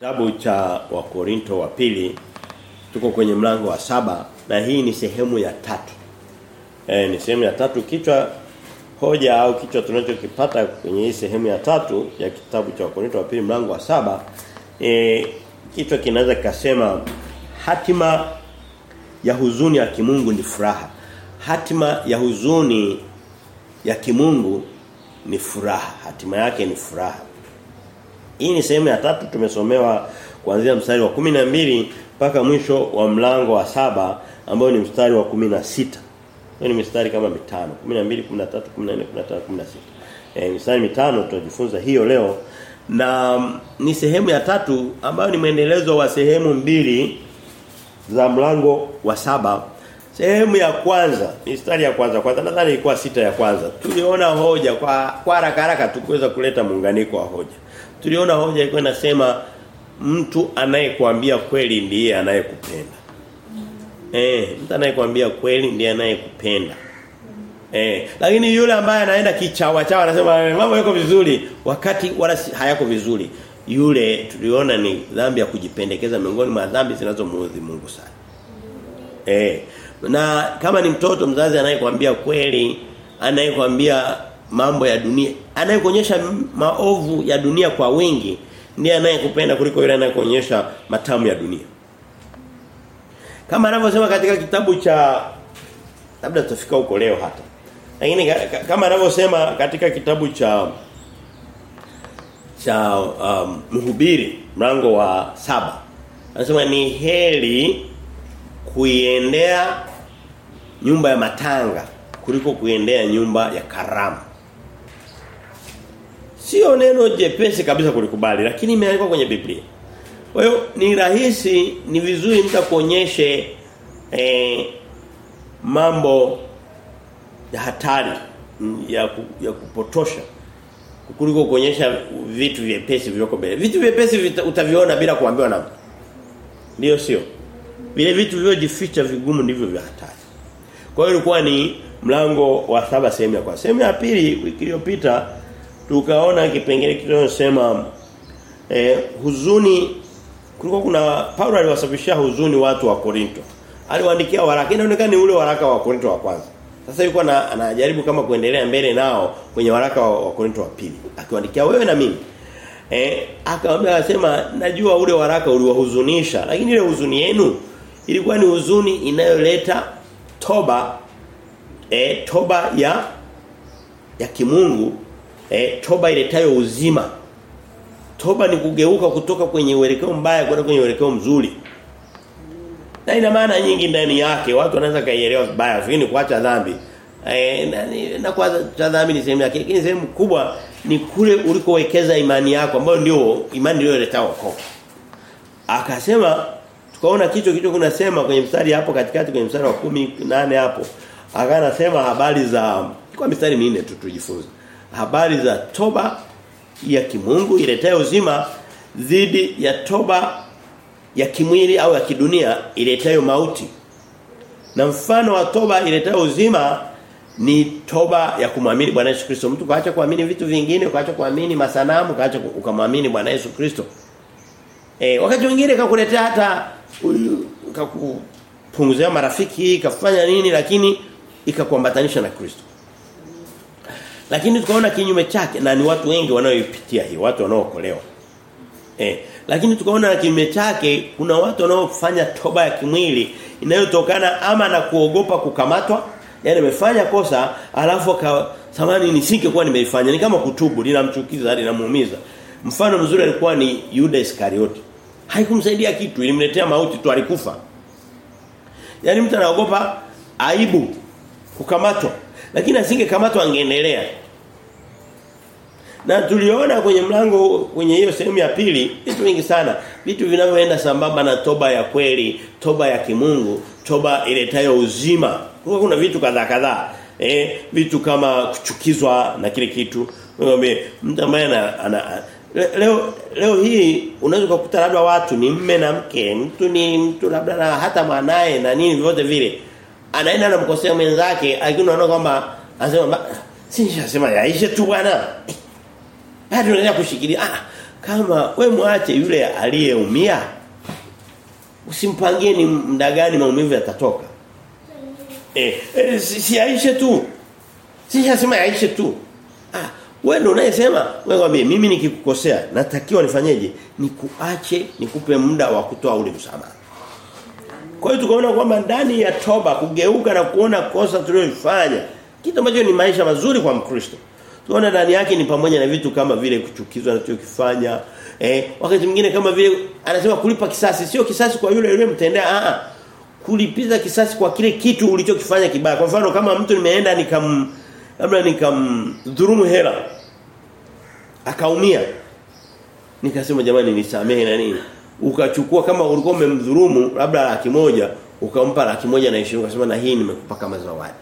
Kitabu cha Wakorinto wa pili tuko kwenye mlango wa saba na hii ni sehemu ya tatu. E, ni sehemu ya tatu kichwa hoja au kichwa tunachokipata kwenye hii sehemu ya tatu ya kitabu cha Wakorinto wa pili mlango wa saba e, kichwa kinaweza kikasema hatima ya huzuni ya kimungu ni furaha. Hatima ya huzuni ya kimungu ni furaha. Hatima yake ni furaha. Hii ni sehemu ya tatu tumesomewa kuanzia mstari wa mbili mpaka mwisho wa mlango wa saba ambao ni mstari wa sita Hiyo ni mistari kama mitano, 12, 13, 14, 15, 16. Eh mistari mitano tutajifunza hiyo leo. Na mm, ni sehemu ya tatu ambayo ni mwendelezo wa sehemu mbili za mlango wa saba. Sehemu ya kwanza, mistari ya kwanza kwanza nadhani ilikuwa sita ya kwanza. Tuliona hoja kwa kwa haraka haraka tukuweza kuleta muunganiko wa hoja. Tuliona hoja ilikuwa inasema mtu anayekwambia kweli ndiye anayekupenda. Eh, mtu anayekwambia kweli ndiye anayekupenda. Eh, lakini yule ambaye anaenda kichawa chawa anasema mambo yako vizuri wakati wala hayako vizuri. Yule tuliona ni dhambi ya kujipendekeza miongoni mwa dhambi zinazomuudhi Mungu sana. Eh, na kama ni mtoto mzazi anayekwambia kweli, anayekwambia mambo ya dunia, anayekuonyesha maovu ya dunia kwa wingi, ndiye anayekupenda kuliko yule anayekuonyesha matamu ya dunia. Kama anavyosema katika kitabu cha labda tutafika huko leo hata. Lakini ka- ka- kama anavyosema katika kitabu cha cha um, mhubiri mlango wa saba Anasema ni heri kuiendea nyumba ya matanga kuliko kuiendea nyumba ya karamu. Sio neno jepesi kabisa kulikubali lakini imeandikwa kwenye Biblia. Kwa hiyo ni rahisi ni vizuri mtu eh, mambo ya hatari ya, ku, ya kupotosha kuliko kuonyesha vitu vyepesi vilivyoko mbele. Vitu vyepesi utaviona bila kuambiwa na mtu. Ndio sio? Vile vitu vilivyojificha vigumu ndivyo vya hatari. Kwa hiyo ilikuwa ni mlango wa saba sehemu ya kwa. Sehemu ya pili wiki iliyopita tukaona kipengele kinachosema eh, huzuni kulikuwa kuna Paulo aliwasafishia huzuni watu wa Korinto. Aliwaandikia waraka inaonekana ni ule waraka wa Korinto wa kwanza. Sasa yuko na anajaribu kama kuendelea mbele nao kwenye waraka wa, wa Korinto wa pili. Akiwaandikia wewe na mimi. Eh akamwambia akasema najua ule waraka uliwahuzunisha lakini ile huzuni yenu ilikuwa ni huzuni inayoleta toba eh toba ya ya kimungu eh toba iletayo uzima. Toba ni kugeuka kutoka kwenye uelekeo mbaya kwenda kwenye uelekeo mzuri. Na ina maana nyingi ndani yake watu wanaweza kaielewa vibaya lakini kuacha dhambi. Eh na, na, na kuacha dhambi ni sehemu yake lakini sehemu kubwa ni kule ulikowekeza imani yako ambayo ndio imani ndio ileta wokovu. Akasema tukaona kichwa kichwa kunasema kwenye mstari hapo katikati kwenye mstari wa kumi nane hapo. Akaanasema habari za kwa mistari minne tu tujifunze habari za toba ya kimungu iletayo uzima dhidi ya toba ya kimwili au ya kidunia iletayo mauti na mfano wa toba iletayo uzima ni toba ya kumwamini Bwana Yesu Kristo. Mtu kaacha kuamini vitu vingine, kaacha kuamini masanamu, kaacha ukamwamini Bwana Yesu Kristo. Eh wakati mwingine kakuletea hata kakupunguzia marafiki, kafanya nini lakini ikakuambatanisha na Kristo. Lakini tukaona kinyume chake na ni watu wengi wanaoipitia hii, watu wanaookolewa. Eh, lakini tukaona kinyume chake kuna watu wanaofanya toba ya kimwili inayotokana ama na kuogopa kukamatwa, yani amefanya kosa alafu akasamani nisingekuwa nimeifanya ni kama kutubu linamchukiza linamuumiza. Mfano mzuri alikuwa ni Yuda Iskarioti. Haikumsaidia kitu, ilimletea mauti tu alikufa. Yaani mtu anaogopa aibu kukamatwa. Lakini asingekamatwa angeendelea. Na tuliona kwenye mlango kwenye hiyo sehemu ya pili vitu vingi sana, vitu vinavyoenda sambamba na toba ya kweli, toba ya kimungu, toba iletayo uzima. Kwa kuna vitu kadhaa kadhaa. Eh, vitu kama kuchukizwa na kile kitu. Ngombe mtu ambaye ana, leo leo hii unaweza kukuta labda watu ni mme na mke, mtu ni mtu labda na hata mwanae na nini vyote vile. Anaenda na mkosea mwenzake, lakini unaona kwamba anasema si nishasema yaishe tu bwana. Bado unaendelea kushikilia. Ah, kama we mwache yule aliyeumia usimpangie ni muda gani maumivu yatatoka. Eh, eh si, si aishe tu. Si nishasema yaishe tu. Ah wewe ndio unayesema? Wewe kwambie mimi nikikukosea natakiwa nifanyeje? Nikuache nikupe muda wa kutoa ule msamaha kwa hiyo tukaona kwamba ndani ya toba kugeuka na kuona kosa tulilofanya kitu ambacho ni maisha mazuri kwa Mkristo. Tuona ndani yake ni pamoja na vitu kama vile kuchukizwa anachokifanya. Eh, wakati mwingine kama vile anasema kulipa kisasi, sio kisasi kwa yule yule mtendea, a a. Kulipiza kisasi kwa kile kitu ulichokifanya kibaya. Kwa mfano kama mtu nimeenda nikam labda nikamdhulumu hela akaumia. Nikasema jamani nisamehe na nini? Ukachukua kama ulikuwa umemdhulumu labda laki moja ukampa laki moja na 20 ukasema na hii nimekupa kama zawadi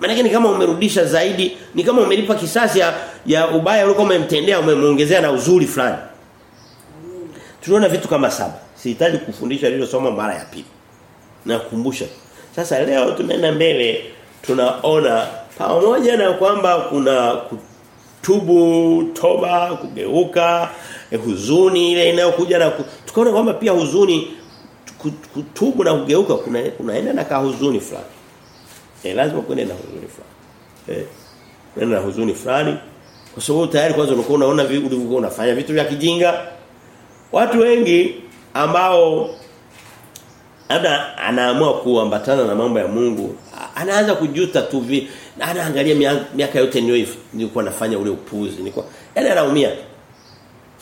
maana ni kama umerudisha zaidi ni kama umelipa kisasi ya, ya ubaya uliokuwa umemtendea umemuongezea na uzuri fulani. Tunaona vitu kama saba. Sihitaji kufundisha hilo somo mara ya pili. Nakukumbusha sasa leo tunaenda mbele tunaona pamoja na kwamba kuna kutubu toba kugeuka eh, huzuni ile inayokuja na ku... tukaona kwamba pia huzuni kutubu na kugeuka kuna kunaenda na kahuzuni fulani. Eh lazima kuende na huzuni fulani. Eh nenda na huzuni fulani kwa sababu tayari kwanza unakuwa unaona ulivyokuwa unafanya vitu vya kijinga. Watu wengi ambao labda anaamua kuambatana na mambo ya Mungu anaanza kujuta tu vi anaangalia miaka yote nilikuwa nafanya ule upuzi nilikuwa yani anaumia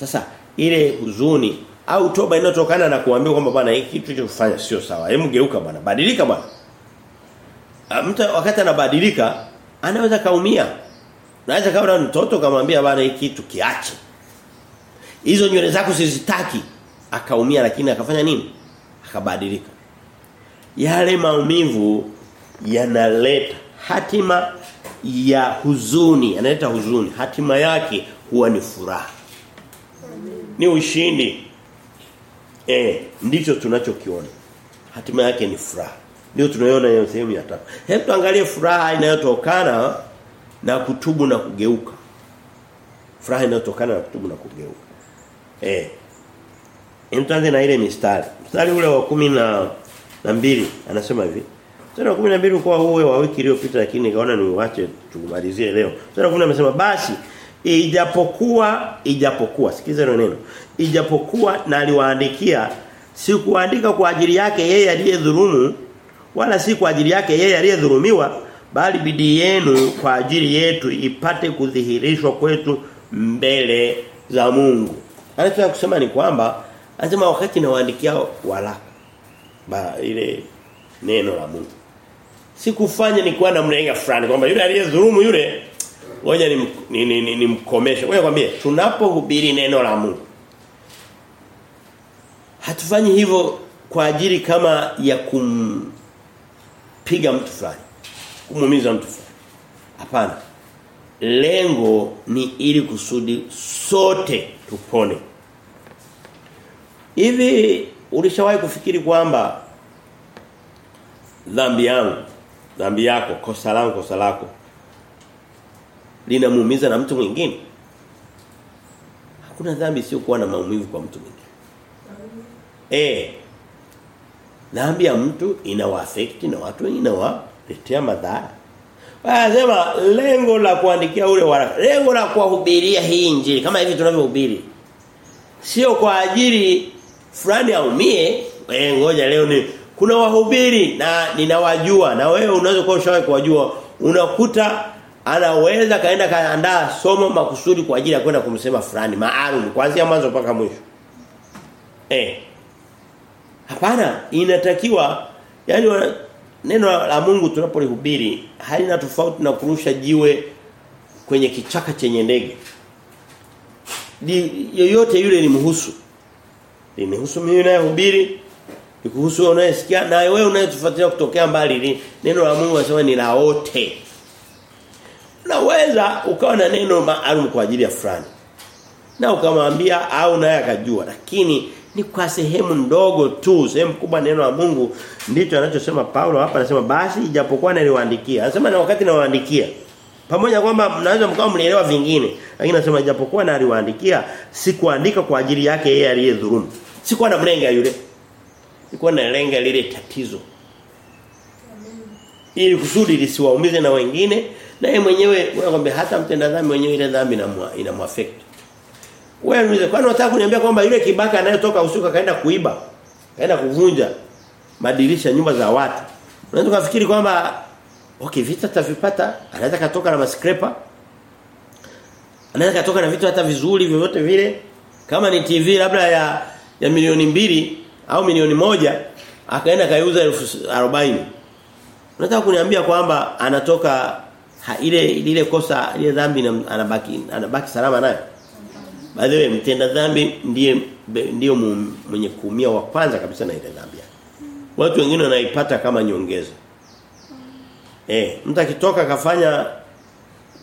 sasa ile huzuni au toba inayotokana na kuambiwa kwamba bwana hiki kitu kilichofanya sio sawa. Hebu geuka bwana. Badilika bwana. Mtu wakati anabadilika anaweza kaumia. Naweza kama mtoto kamwambia bwana hiki kitu kiache. Hizo nywele zako sizitaki. Akaumia lakini akafanya nini? Akabadilika. Yale maumivu yanaleta hatima ya huzuni, yanaleta huzuni. Hatima yake huwa ni furaha ni ushindi. Eh, ndicho tunachokiona. Hatima yake ni furaha. Ndio tunaiona hiyo sehemu ya tatu. Hebu tuangalie furaha inayotokana na kutubu na kugeuka. Furaha inayotokana na kutubu na kugeuka. Eh. Entanze na ile mistari. Mstari ule wa kumi na, na mbili anasema hivi. Mstari wa 12 ulikuwa huwe wa wiki iliyopita lakini nikaona niuache tukumalizie leo. Mstari wa 10 amesema basi ijapokuwa ijapokuwa sikiza hilo neno ijapokuwa na aliwaandikia si kuandika kwa ajili yake yeye aliyedhulumu wala si kwa ajili yake yeye aliyedhulumiwa bali bidii yenu kwa ajili yetu ipate kudhihirishwa kwetu mbele za Mungu anataka kusema ni kwamba anasema wakati nawaandikia waraka ba ile neno la Mungu sikufanya ni kuwa namna mlenga fulani kwamba yule aliyedhulumu yule ngoja ni ni. Ngoja kwambie tunapohubiri neno la Mungu hatufanyi hivyo kwa ajili kama ya kumpiga mtu fulani, kumuumiza mtu fulani. Hapana. Lengo ni ili kusudi sote tupone. Hivi ulishawahi kufikiri kwamba dhambi yangu, dhambi yako, kosa langu, kosa lako linamuumiza na mtu mwingine? Hakuna dhambi sio kuwa na maumivu kwa mtu mwingine. Eh. Dhambi ya mtu inawaafect na watu inawaletea madhara. Anasema lengo la kuandikia ule waraka, lengo la kuwahubiria hii injili kama hivi tunavyohubiri. Sio kwa ajili fulani aumie, eh ngoja leo ni kuna wahubiri na ninawajua na wewe unaweza kuwa ushawahi kuwajua unakuta anaweza kaenda kaandaa somo makusudi kwa ajili ya kwenda kumsema fulani maalum kuanzia mwanzo mpaka mwisho. Eh. Hapana, inatakiwa yani neno la Mungu tunapolihubiri halina tofauti na kurusha jiwe kwenye kichaka chenye ndege. Yoyote yule ni mhusu. Nimehusu mimi nayehubiri, nikuhusu wewe unayesikia na wewe unayetufuatilia kutokea mbali. ni Neno la Mungu anasema ni la wote. Unaweza ukawa na neno maalum kwa ajili ya fulani. Na ukamwambia au naye akajua lakini ni kwa sehemu ndogo tu sehemu kubwa neno la Mungu ndicho anachosema Paulo hapa anasema basi ijapokuwa niliwaandikia anasema na wakati nawaandikia Pamoja kwamba mnaweza mkao mlielewa vingine, lakini anasema ijapokuwa naliwaandikia sikuandika kwa ajili yake yeye aliyedhulumu. Sikuwa na mlenga yule. Sikuwa na lenga lile tatizo. Ili kusudi lisiwaumize na wengine na yeye mwenyewe unakwambia hata mtenda dhambi mwenyewe ile dhambi inamwaffect. Wewe unaweza kwani unataka kuniambia kwamba yule kibaka anayotoka usuka kaenda kuiba, kaenda kuvunja madirisha nyumba za watu. Unaweza kufikiri kwamba okay vita tavipata, anaweza katoka na maskrepa. Anaweza katoka na vitu hata vizuri vyovyote vile. Kama ni TV labda ya ya milioni mbili au milioni moja akaenda kaiuza elfu arobaini Unataka kuniambia kwamba anatoka ha, ile ile kosa ile dhambi na, anabaki anabaki salama nayo? By the way mtenda dhambi ndiye ndio mwenye kuumia wa kwanza kabisa na ile dhambi. Watu wengine wanaipata kama nyongeza. Eh, mtu akitoka akafanya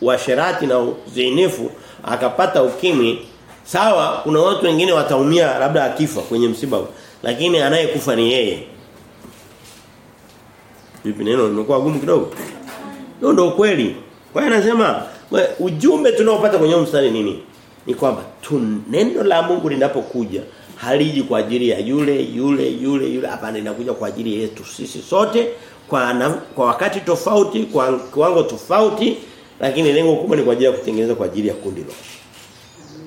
uasherati na uzinifu akapata ukimwi sawa kuna watu wengine wataumia labda akifa kwenye msiba lakini anayekufa ni yeye. Vipi neno limekuwa gumu kidogo? Ndio ndio kweli. Kwa hiyo anasema ujumbe tunaopata kwenye mstari nini? Ni kwamba neno la Mungu linapokuja haliji kwa ajili ya yule yule yule yule hapana linakuja kwa ajili yetu sisi sote kwa na, kwa wakati tofauti kwa kiwango tofauti lakini lengo kubwa ni kwa ajili ya kutengeneza kwa ajili ya kundi lote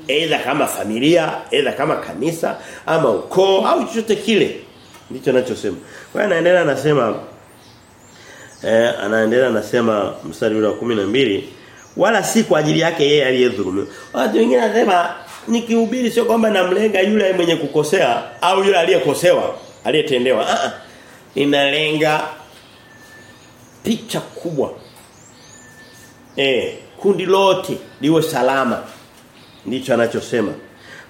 aidha kama familia aidha kama kanisa ama ukoo au chochote kile. Ndicho anachosema. Kwa hiyo anaendelea anasema eh anaendelea anasema mstari wa 12 wala si kwa ajili yake yeye aliyedhulumiwa. Watu wengine wanasema nikihubiri sio kwamba namlenga yule mwenye kukosea au yule aliyekosewa aliyetendewa. Ah. Inalenga picha kubwa. Eh kundi lote liwe salama ndicho anachosema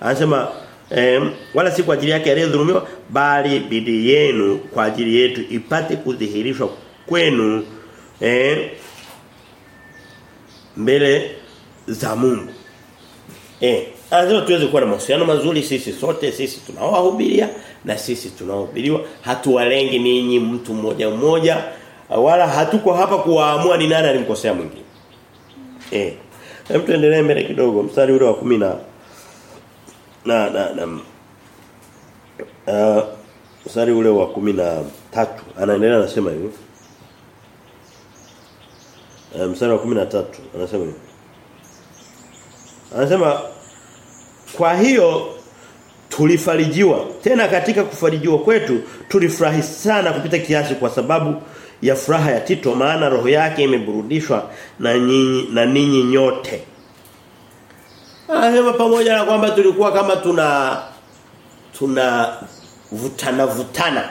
anasema eh, wala si kwa ajili yake aliyedhulumiwa bali bidii yenu kwa ajili yetu ipate kudhihirishwa kwenu eh, mbele za Mungu eh lazima tuweze kuwa na mahusiano mazuri sisi sote sisi tunaowahubiria na sisi tunaohubiriwa hatuwalengi ninyi mtu mmoja mmoja wala hatuko hapa kuwaamua ni nani alimkosea mwingine. Eh. Hem tuendelee mbele kidogo mstari ule wa 10 na na na, na uh, mstari ule wa 13 anaendelea anasema hivi. Uh, mstari wa 13 anasema hivi. Anasema kwa hiyo tulifarijiwa tena katika kufarijiwa kwetu tulifurahi sana kupita kiasi kwa sababu ya furaha ya Tito maana roho yake imeburudishwa na nyinyi na ninyi nyote. Anasema pamoja na kwamba tulikuwa kama tuna tuna vutana vutana.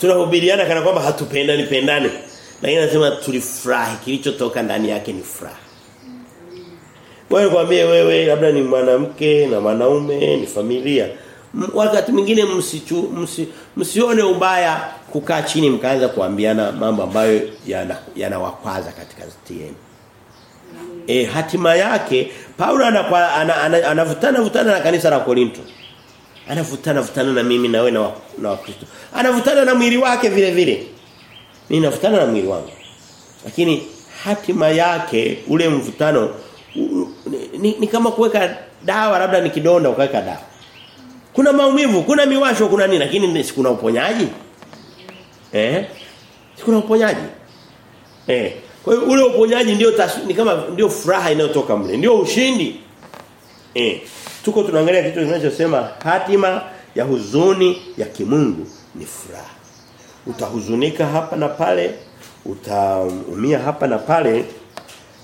Tunahubiriana kana kwamba hatupendani pendane. Lakini anasema tulifurahi kilichotoka ndani yake ni furaha. Wewe kwambie wewe labda ni mwanamke na mwanaume ni familia. Wakati mwingine msichu msi, msione ubaya kukaa chini mkaanza kuambiana mambo ambayo yanawakwaza yana katika yenu. E, hatima yake Paulo anavutana ana, ana, ana, ana vutana na kanisa la Korinto. Anavutana vutana na mimi na wewe na na Wakristo. Anavutana na mwili wake vile vile. Mimi navutana na mwili wangu. Lakini hatima yake ule mvutano ni, ni, ni kama kuweka dawa labda ni kidonda ukaweka dawa. Kuna maumivu, kuna miwasho, kuna nini lakini kuna uponyaji. Eh? Kuna uponyaji. Eh. Kwa hiyo ule uponyaji ndio ni kama ndio furaha inayotoka mle, ndio ushindi. Eh. Tuko tunaangalia kitu kinachosema hatima ya huzuni ya kimungu ni furaha. Utahuzunika hapa na pale, utaumia hapa na pale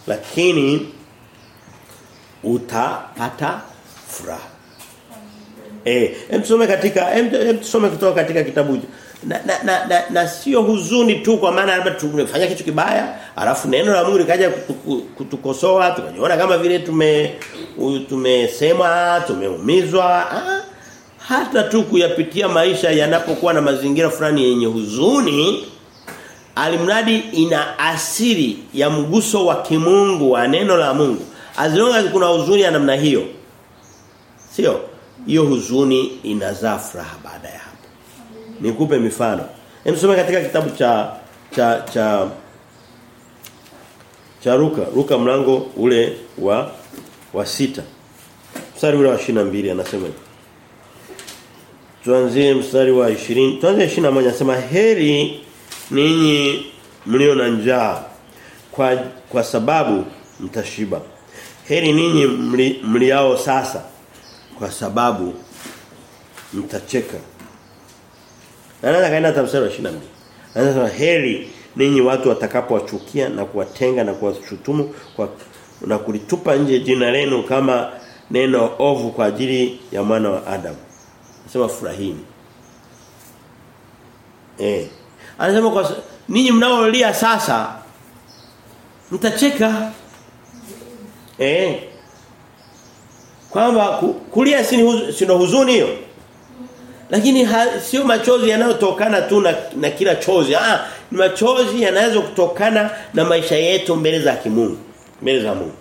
lakini utapata furaha. Eh, hem tusome katika hem tusome kutoka katika kitabu na na, na, na, na sio huzuni tu kwa maana labda tumefanya kitu kibaya, alafu neno la Mungu likaja kutukosoa, tukajiona kama vile tume tumesema, tumeumizwa, ah, hata tu kuyapitia maisha yanapokuwa na mazingira fulani yenye huzuni, alimradi ina asili ya mguso wa kimungu wa neno la Mungu. As kuna huzuni ya namna hiyo. Sio? Hiyo huzuni inazaa furaha baada ya hapo. Nikupe mifano. Emsome katika kitabu cha cha cha cha Ruka, Ruka mlango ule wa wa sita. Mstari ule wa 22 anasema. Tuanzie mstari wa 20. Tuanze 21 anasema heri ninyi mlio na njaa kwa kwa sababu mtashiba. Heri ninyi mli, mliao sasa kwa sababu mtacheka. Anaanza kaenda hata mstari wa 22. Anasema heri ninyi watu watakapowachukia na kuwatenga na kuwashutumu kwa na kulitupa nje jina lenu kama neno ovu kwa ajili ya mwana wa Adam. Anasema furahini. Eh. Anasema kwa ninyi mnaolia sasa mtacheka. Eh. Kwamba kulia si sio huzuni hiyo. Lakini sio machozi yanayotokana tu na, na kila chozi. Ah, ni machozi yanaweza kutokana na maisha yetu mbele za kimungu, mbele za Mungu.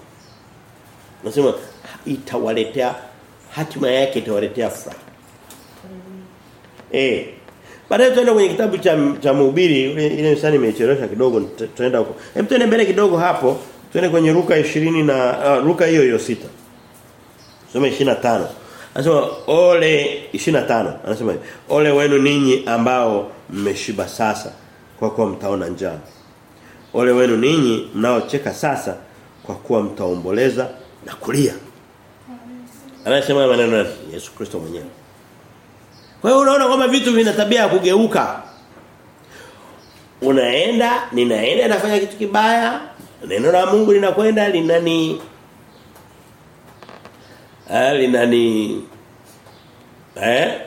Nasema itawaletea hatima yake itawaletea furaha. Eh. Baadaye tuenda kwenye kitabu cha cha Mhubiri, ile msani imechelewesha kidogo tuenda huko. Hebu tuende mbele kidogo hapo, tuende kwenye ruka 20 na uh, ruka hiyo hiyo sita Soma 25. Anasema ole 25. Anasema. Ole wenu ninyi ambao mmeshiba sasa kwa kuwa mtaona njaa. Ole wenu ninyi mnaocheka sasa kwa kuwa mtaomboleza na kulia. Anasema maneno ya Yesu Kristo mwenyewe. Kwa hiyo unaona kwamba vitu vina tabia ya kugeuka. Unaenda, ninaenda nafanya kitu kibaya, neno la Mungu linakwenda linani linani eh?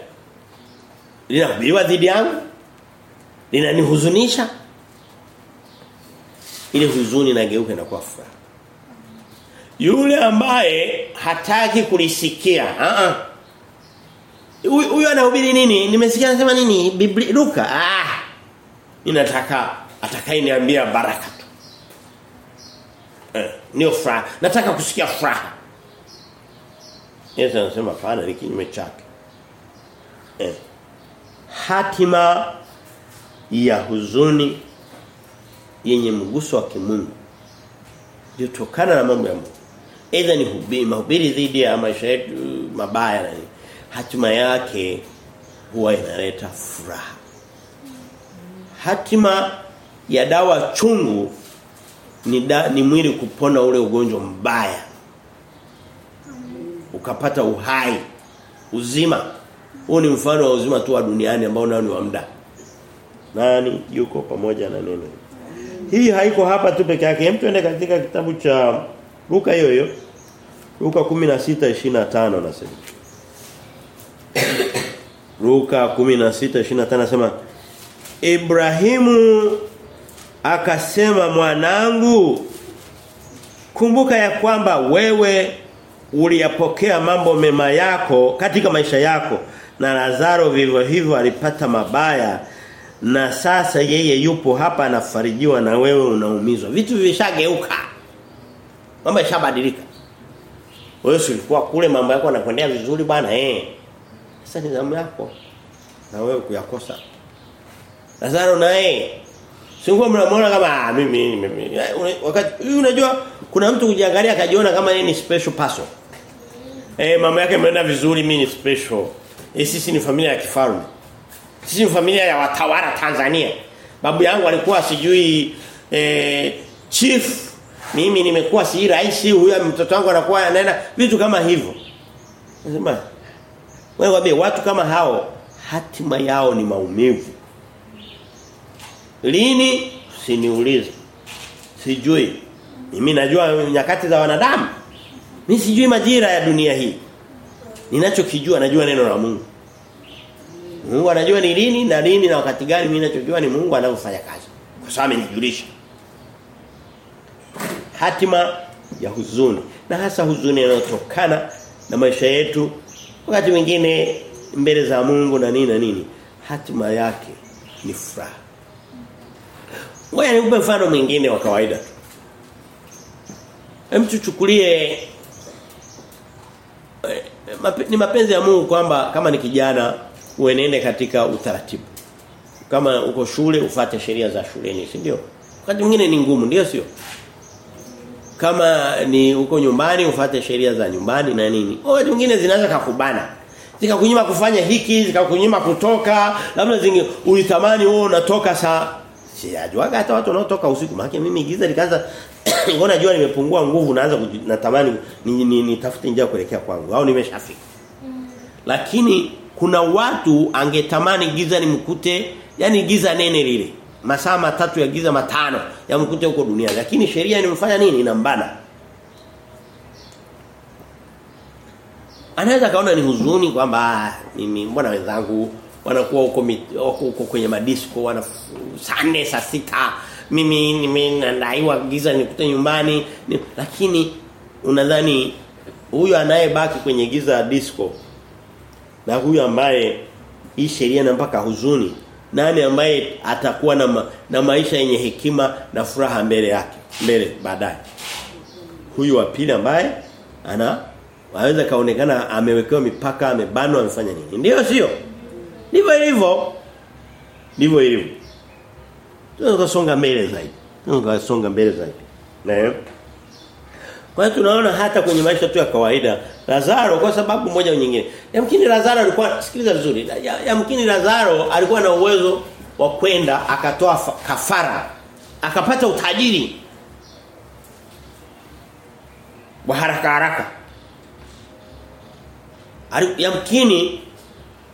Linahubiriwa dhidi yangu? Linanihuzunisha ile huzuni nageuka na kuwa furaha. Yule ambaye hataki kulisikia a a huyo anahubiri nini? Nimesikia anasema nini? Biblia Luka ah! Ninataka atakayeniambia baraka tu. Eh nataka kusikia furaha Yesu anasema pana ni kinyume chake. Eh. Hatima ya huzuni yenye mguso wa kimungu ilitokana na mambo ya Mungu. Aidha ni hubiri, mahubiri dhidi ya maisha yetu mabaya na hatima yake huwa inaleta furaha. Hatima ya dawa chungu ni da, ni mwili kupona ule ugonjwa mbaya ukapata uhai uzima. Huu ni mfano wa uzima tu wa duniani ambao nao ni wa muda. Nani? Yuko pamoja na neno hii haiko hapa tu peke yake. Hem tuende katika kitabu cha Luka hiyo hiyo. Luka 16:25 nasema. Luka 16:25 nasema Ibrahimu akasema mwanangu kumbuka ya kwamba wewe uliyapokea mambo mema yako katika maisha yako. Na Lazaro vivyo hivyo alipata mabaya na sasa yeye yupo hapa anafarijiwa na wewe unaumizwa. Vitu vimeshageuka. Mambo yashabadilika. Wewe ulikuwa kule mambo yako yanakwendea vizuri bwana eh. Sasa ni zamu yako. Na wewe kuyakosa. Lazaro naye Sio mnamwona kama mimi mimi wakati unajua kuna mtu kujiangalia akajiona kama yeye ni special person. Eh mama yake imeenda vizuri mimi ni special. Eh sisi ni familia ya kifalme. Sisi ni familia ya watawala Tanzania. Babu yangu alikuwa sijui eh chief mimi nimekuwa si rais huyu mtoto wangu anakuwa anaenda vitu kama hivyo. Nasema wewe watu kama hao hatima yao ni maumivu. Lini Usiniulize. Sijui. Mimi najua nyakati za wanadamu. Mimi sijui majira ya dunia hii. Ninachokijua najua neno la Mungu. Mungu anajua ni lini na lini na wakati gani mimi ninachojua ni Mungu anavyofanya kazi. Kwa sababu amenijulisha. Hatima ya huzuni na hasa huzuni inayotokana na maisha yetu wakati mwingine mbele za Mungu na nini na nini hatima yake ni furaha. Ngoja nikupe mfano mwingine wa kawaida. Hem tuchukulie ni mapenzi ya Mungu kwamba kama ni kijana uenende katika utaratibu. Kama uko shule ufate sheria za shuleni, si ndio? Wakati mwingine ni ngumu, ndio sio? kama ni uko nyumbani ufate sheria za nyumbani na nini. Wakati mwingine zinaweza kukubana. Zikakunyima kufanya hiki, zikakunyima kutoka, labda zingi ulitamani wewe unatoka saa sijajuaga hata watu wanaotoka usiku. Maana mimi giza likaanza ngona jua nimepungua nguvu naanza natamani nitafute ni, ni njia kuelekea kwangu au nimeshafika. Mm. Lakini kuna watu angetamani giza nimkute, yani giza nene lile. Masaa matatu ya giza matano yamkute huko dunia. Lakini sheria inamfanya nini? Inambana. Anaweza kaona ni huzuni kwamba mimi mbona wenzangu wanakuwa huko huko kwenye madisco wana saa nne saa sita. Mimi nimenadaiwa giza nikute nyumbani ni, lakini unadhani huyu anayebaki kwenye giza ya disco na huyu ambaye hii sheria na mpaka huzuni nani ambaye atakuwa na, ma, na maisha yenye hekima na furaha mbele yake mbele baadaye? Huyu wa pili ambaye ana waweza kaonekana amewekewa mipaka amebanwa amefanya nini? Ndio sio ndivyo ilivyo ndivyo ilivyo tunasonga mbele zaidi tunasonga mbele zaidi na kwa hiyo tunaona hata kwenye maisha tu ya kawaida Lazaro kwa sababu moja au nyingine. Yamkini Lazaro alikuwa sikiliza vizuri. Yamkini Lazaro alikuwa na uwezo wa kwenda akatoa kafara. Akapata utajiri. Wa haraka haraka. Yamkini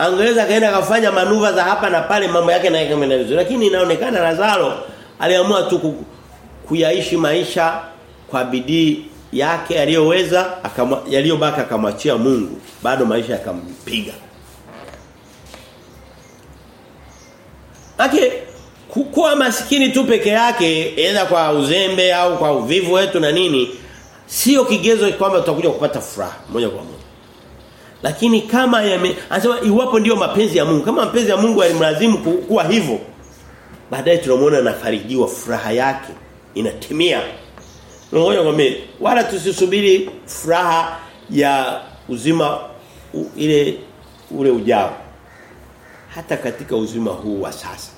angeweza kaenda kafanya manuva za hapa na pale mambo yake na yake vizuri. Lakini inaonekana Lazaro aliamua tu kuyaishi maisha kwa bidii yake aliyoweza yaliyobaki akamwachia Mungu. Bado maisha yakampiga. Ake kuwa masikini tu peke yake aidha kwa uzembe au kwa uvivu wetu na nini sio kigezo kwamba tutakuja kupata furaha moja kwa moja lakini kama yame anasema iwapo ndio mapenzi ya Mungu kama mapenzi ya Mungu yalimlazimu kuwa hivyo baadaye tunamwona anafarijiwa furaha yake inatimia Ngoja ngombe wala tusisubiri furaha ya uzima u, ile ule ujao. Hata katika uzima huu wa sasa.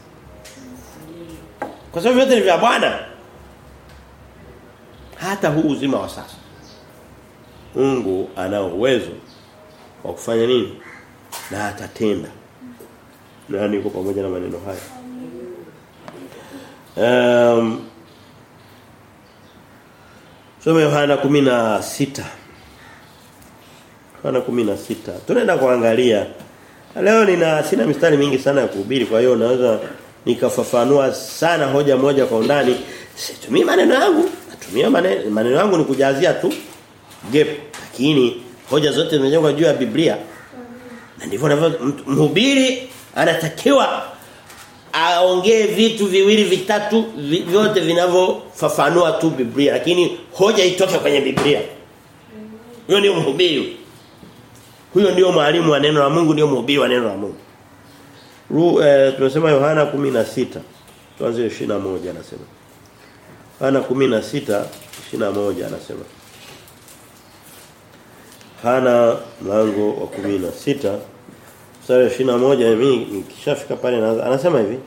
Kwa sababu yote ni vya Bwana. Hata huu uzima wa sasa. Mungu ana uwezo wa kufanya nini? Na atatenda. Na niko pamoja na maneno haya. Um, Soma Yohana 16. Yohana 16. Tunaenda kuangalia. Leo nina sina mistari mingi sana ya kuhubiri kwa hiyo naweza nikafafanua sana hoja moja kwa undani. Situmii maneno yangu. Natumia maneno maneno yangu ni kujazia tu gap. Lakini hoja zote zimejengwa juu ya Biblia. Na ndivyo mhubiri anatakiwa aongee vitu viwili vitatu vyote vinavyofafanua tu Biblia lakini hoja itoke kwenye Biblia. Huyo ndio mhubiri. Huyo ndio mwalimu wa neno la Mungu ndio mhubiri wa neno la Mungu. Ru, eh, tunasema Yohana 16 tuanze 21 anasema. Yohana 16 21 anasema. Hana mlango wa 16 Mstari wa 21 mimi nikishafika pale na anasema hivi.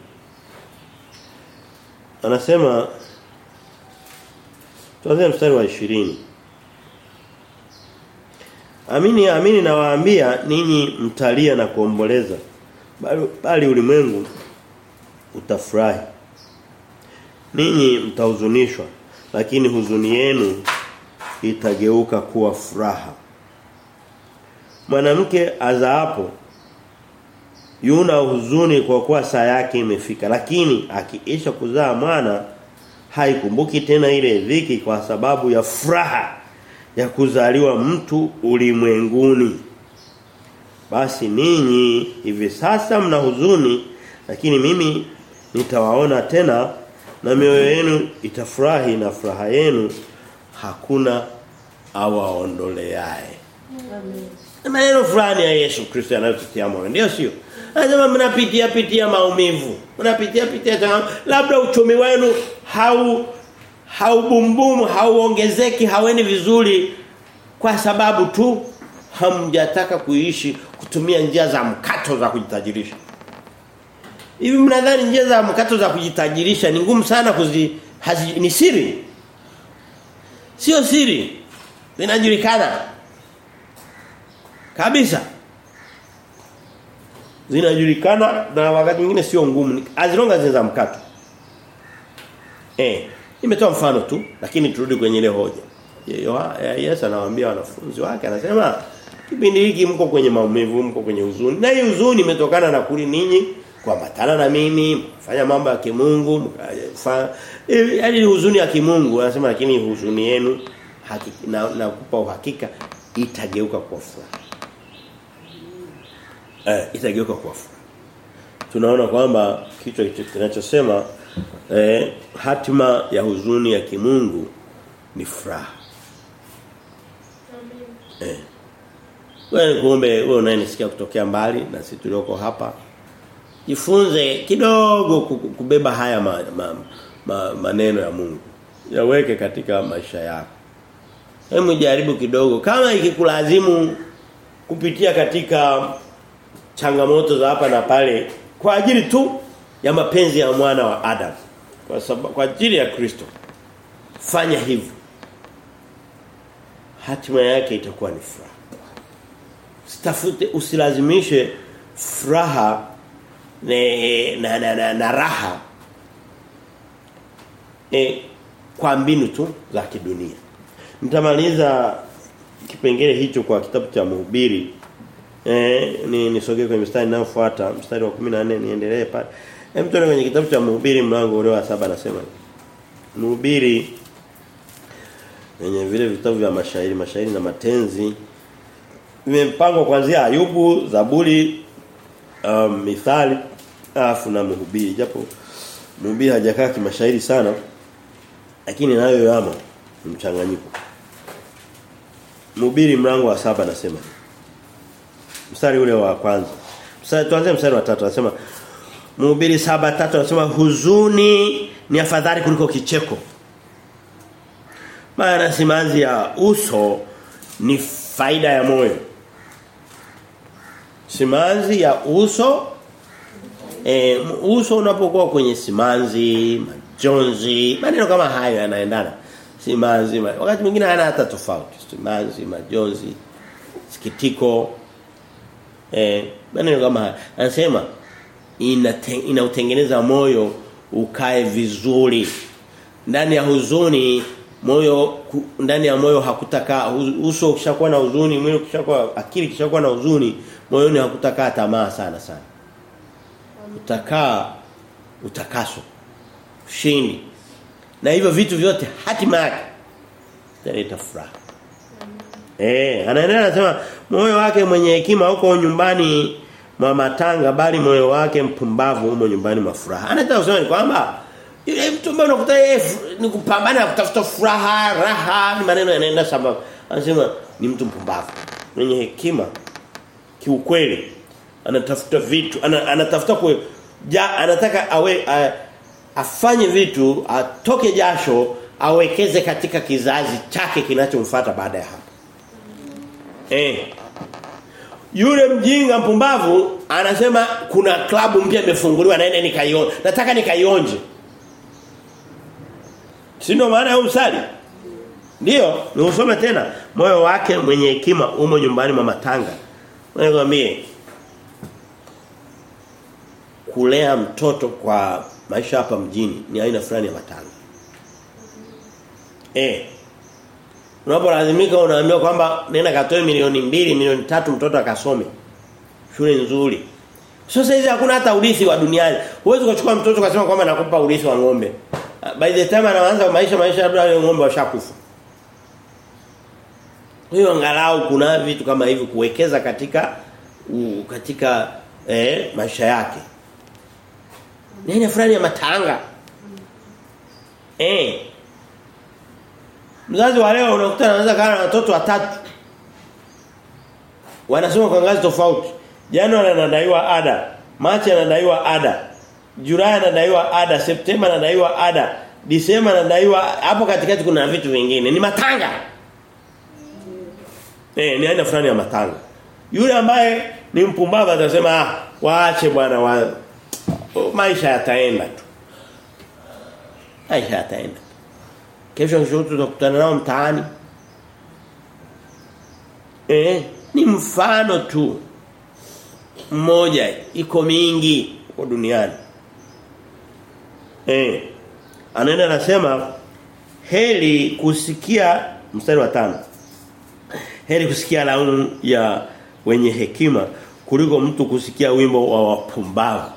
Anasema tuanze mstari wa 20. Amini amini nawaambia ninyi mtalia na kuomboleza bali, bali ulimwengu utafurahi. Ninyi mtahuzunishwa lakini huzuni yenu itageuka kuwa furaha. Mwanamke azaapo yuna huzuni kwa kuwa saa yake imefika lakini akiisha kuzaa mwana haikumbuki tena ile dhiki kwa sababu ya furaha ya kuzaliwa mtu ulimwenguni basi ninyi hivi sasa mna huzuni lakini mimi nitawaona tena na mioyo yenu itafurahi na furaha yenu hakuna awaondoleaye Amen. Maneno fulani ya Yesu Kristo yanayotutia moyo ndio sio? Anasema mnapitia pitia maumivu. Mnapitia pitia changamoto. Labda uchumi wenu hau haubumbumu, hauongezeki, haweni vizuri kwa sababu tu hamjataka kuishi kutumia njia za mkato za kujitajirisha. Hivi mnadhani njia za mkato za kujitajirisha ni ngumu sana kuzi hazi, ni siri. Sio siri. Zinajulikana. Kabisa. Zinajulikana na wakati mwingine sio ngumu. azilonga long za mkato. Eh, nimetoa mfano tu lakini turudi kwenye ile hoja. Yesu anawaambia wanafunzi wake anasema kipindi hiki mko kwenye maumivu, mko kwenye huzuni. Na hii huzuni imetokana na kuli ninyi kuambatana na mimi, fanya mambo ya kimungu, yaani huzuni ya kimungu anasema lakini huzuni yenu nakupa na, uhakika itageuka kwa furaha. Eh, itageuka kuwa furaha. Tunaona kwamba kichwa kinachosema eh, hatima ya huzuni ya kimungu ni furaha. Eh. Wewe kumbe wewe unayenisikia kutokea mbali na sisi tulioko hapa jifunze kidogo kubeba haya ma, ma, ma, maneno ya Mungu. Yaweke katika maisha yako. Hebu jaribu kidogo kama ikikulazimu kupitia katika changamoto za hapa na pale kwa ajili tu ya mapenzi ya mwana wa Adam. Kwa sababu kwa ajili ya Kristo. Fanya hivyo. Hatima yake itakuwa ni furaha. Sitafute usilazimishe furaha na, na, na, na raha e, kwa mbinu tu za kidunia. Nitamaliza kipengele hicho kwa kitabu cha Mhubiri. Eh ni nisogee kwenye mstari unaofuata, mstari wa 14 niendelee pale. Hem tuone kwenye kitabu cha Mhubiri mlango ule wa 7 anasema. Mhubiri yenye vile vitabu vya mashairi, mashairi na matenzi vimepangwa kuanzia Ayubu, Zaburi, um, Mithali, afu na Mhubiri. Japo Mhubiri hajakaa kimashairi sana lakini nayo yamo mchanganyiko. Mhubiri mlango wa saba anasema. Mstari ule wa kwanza. Mstari tuanze mstari wa tatu anasema Mhubiri saba tatu anasema huzuni ni afadhali kuliko kicheko. Maana simanzi ya uso ni faida ya moyo. Simanzi ya uso e, uso unapokuwa kwenye simanzi, majonzi, maneno kama hayo yanaendana. Simanzi, wakati mwingine hana hata tofauti. Simanzi, majonzi, sikitiko eh maneno kama haya. Anasema inautengeneza moyo ukae vizuri. Ndani ya huzuni moyo ndani ya moyo hakutaka uso ukishakuwa na huzuni, mwili ukishakuwa akili kishakuwa na huzuni, moyoni hakutakaa tamaa sana sana. Utakaa utakaso. Ushindi. Na hivyo vitu vyote hatima yake furaha. Eh, anaendelea anasema moyo wake mwenye hekima huko nyumbani mwa matanga bali moyo wake mpumbavu huko nyumbani mwa furaha. Anataka kusema kwamba yule mtu ambaye unakuta yeye ni kupambana na kutafuta furaha, raha, ni maneno yanaenda sababu. Anasema ni mtu mpumbavu. Mwenye hekima kiukweli anatafuta vitu, ana, anatafuta kwa ja, anataka awe a, afanye vitu, atoke jasho, awekeze katika kizazi chake kinachomfuata baada ya hapo. Eh. Yule mjinga mpumbavu anasema kuna klabu mpya imefunguliwa naende nikaione. Nataka nikaionje. Si ndio maana ya msali? Ndio, niusome tena. Moyo wake mwenye hekima umo nyumbani mwa matanga. Nikwambie kulea mtoto kwa maisha hapa mjini ni aina fulani ya matanga. Eh. Unapolazimika unaambiwa kwamba nenda katoe milioni mbili milioni tatu mtoto akasome. Shule nzuri. Sasa hizi hakuna hata urithi wa duniani. Huwezi kuchukua mtoto ukasema kwamba nakupa urithi wa ng'ombe. By the time anaanza maisha maisha labda yule ng'ombe washakufa. Hiyo angalau kuna vitu kama hivi kuwekeza katika u, katika eh, maisha yake. Nini fulani ya matanga. Eh. Mzazi wa leo unakuta anaweza kana na watoto watatu. Wanasoma kwa ngazi tofauti. Januari anadaiwa ada, Machi anadaiwa ada, Julai anadaiwa ada, Septemba anadaiwa ada, Disemba anadaiwa hapo katikati kuna vitu vingine. Ni matanga. Eh, ni aina fulani ya matanga. Yule ambaye ni mpumbavu atasema ah, waache bwana wa maisha yataenda tu. Maisha yataenda. Kesho kesho tutakutana nao mtaani. Eh, ni mfano tu. Mmoja iko mingi kwa duniani. Eh. Anaenda anasema heli kusikia mstari wa tano heli kusikia laumu ya wenye hekima kuliko mtu kusikia wimbo wa wapumbavu.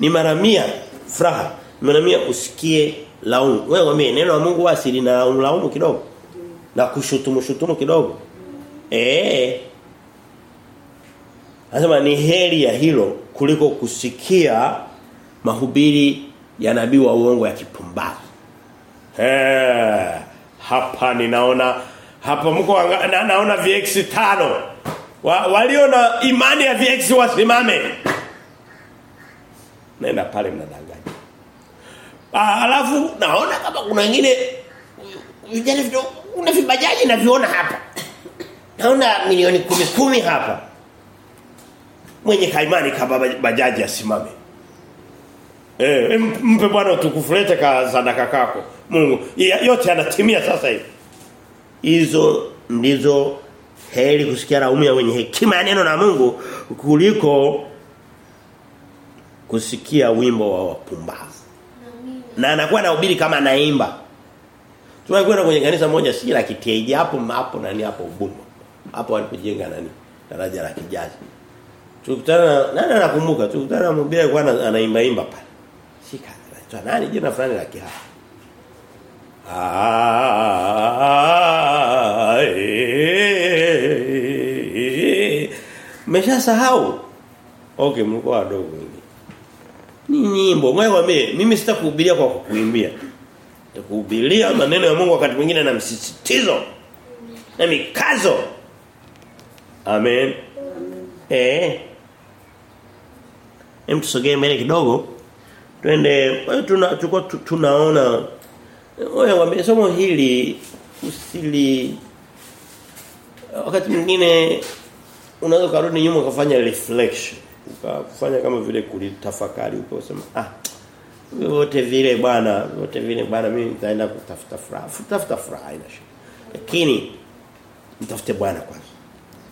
Ni mara mia furaha, maramia mara mia usikie laumu. Wewe mimi neno la Mungu asili na laumu, kidogo. Na kushutumu shutumu kidogo. Eh. Anasema ni heri ya hilo kuliko kusikia mahubiri ya nabii wa uongo ya kipumbavu. Eh, hapa ninaona hapa mko na, naona VX 5. Wa, walio na imani ya VX wasimame. Nenda pale mnadanganya. Ah, alafu naona kama kuna wengine vijana vidogo kuna vibajaji na viona hapa. Naona milioni kumi kumi hapa. Mwenye kaimani kama bajaji asimame. Eh, mpe bwana utukufu lete ka sadaka kako. Mungu yote anatimia sasa hivi. Hizo ndizo heri kusikia laumu ya wenye hekima ya neno na Mungu kuliko kusikia wimbo wa wapumbavu. Na anakuwa anahubiri kama anaimba. Tunakwenda kwenye kanisa moja si la kiteji hapo hapo nani hapo Ubungo. Hapo walipojenga nani? Daraja la Kijazi. Tukutana nani anakumbuka? Tukutana na mhubiri alikuwa anaimba imba pale. Shika. Nani jina fulani la Kihaha. Mmeshasahau? Okay, mlikuwa wadogo wengi. Ni nyimbo. Ngoja nikwambie, mimi sitakuhubiria kwa kukuimbia. Nitakuhubiria maneno ya Mungu wakati mwingine na msisitizo. Na mikazo. Amen. Eh. Hem tusogee mbele kidogo. Twende, tuna tuko tunaona wewe wame somo hili usili wakati mwingine unaweza karudi nyuma ukafanya reflection ukafanya kama vile kulitafakari ukasema ah wote vile bwana wote vile bwana mimi nitaenda kutafuta furaha. Kutafuta furaha ina shida. Lakini mtafute bwana kwanza.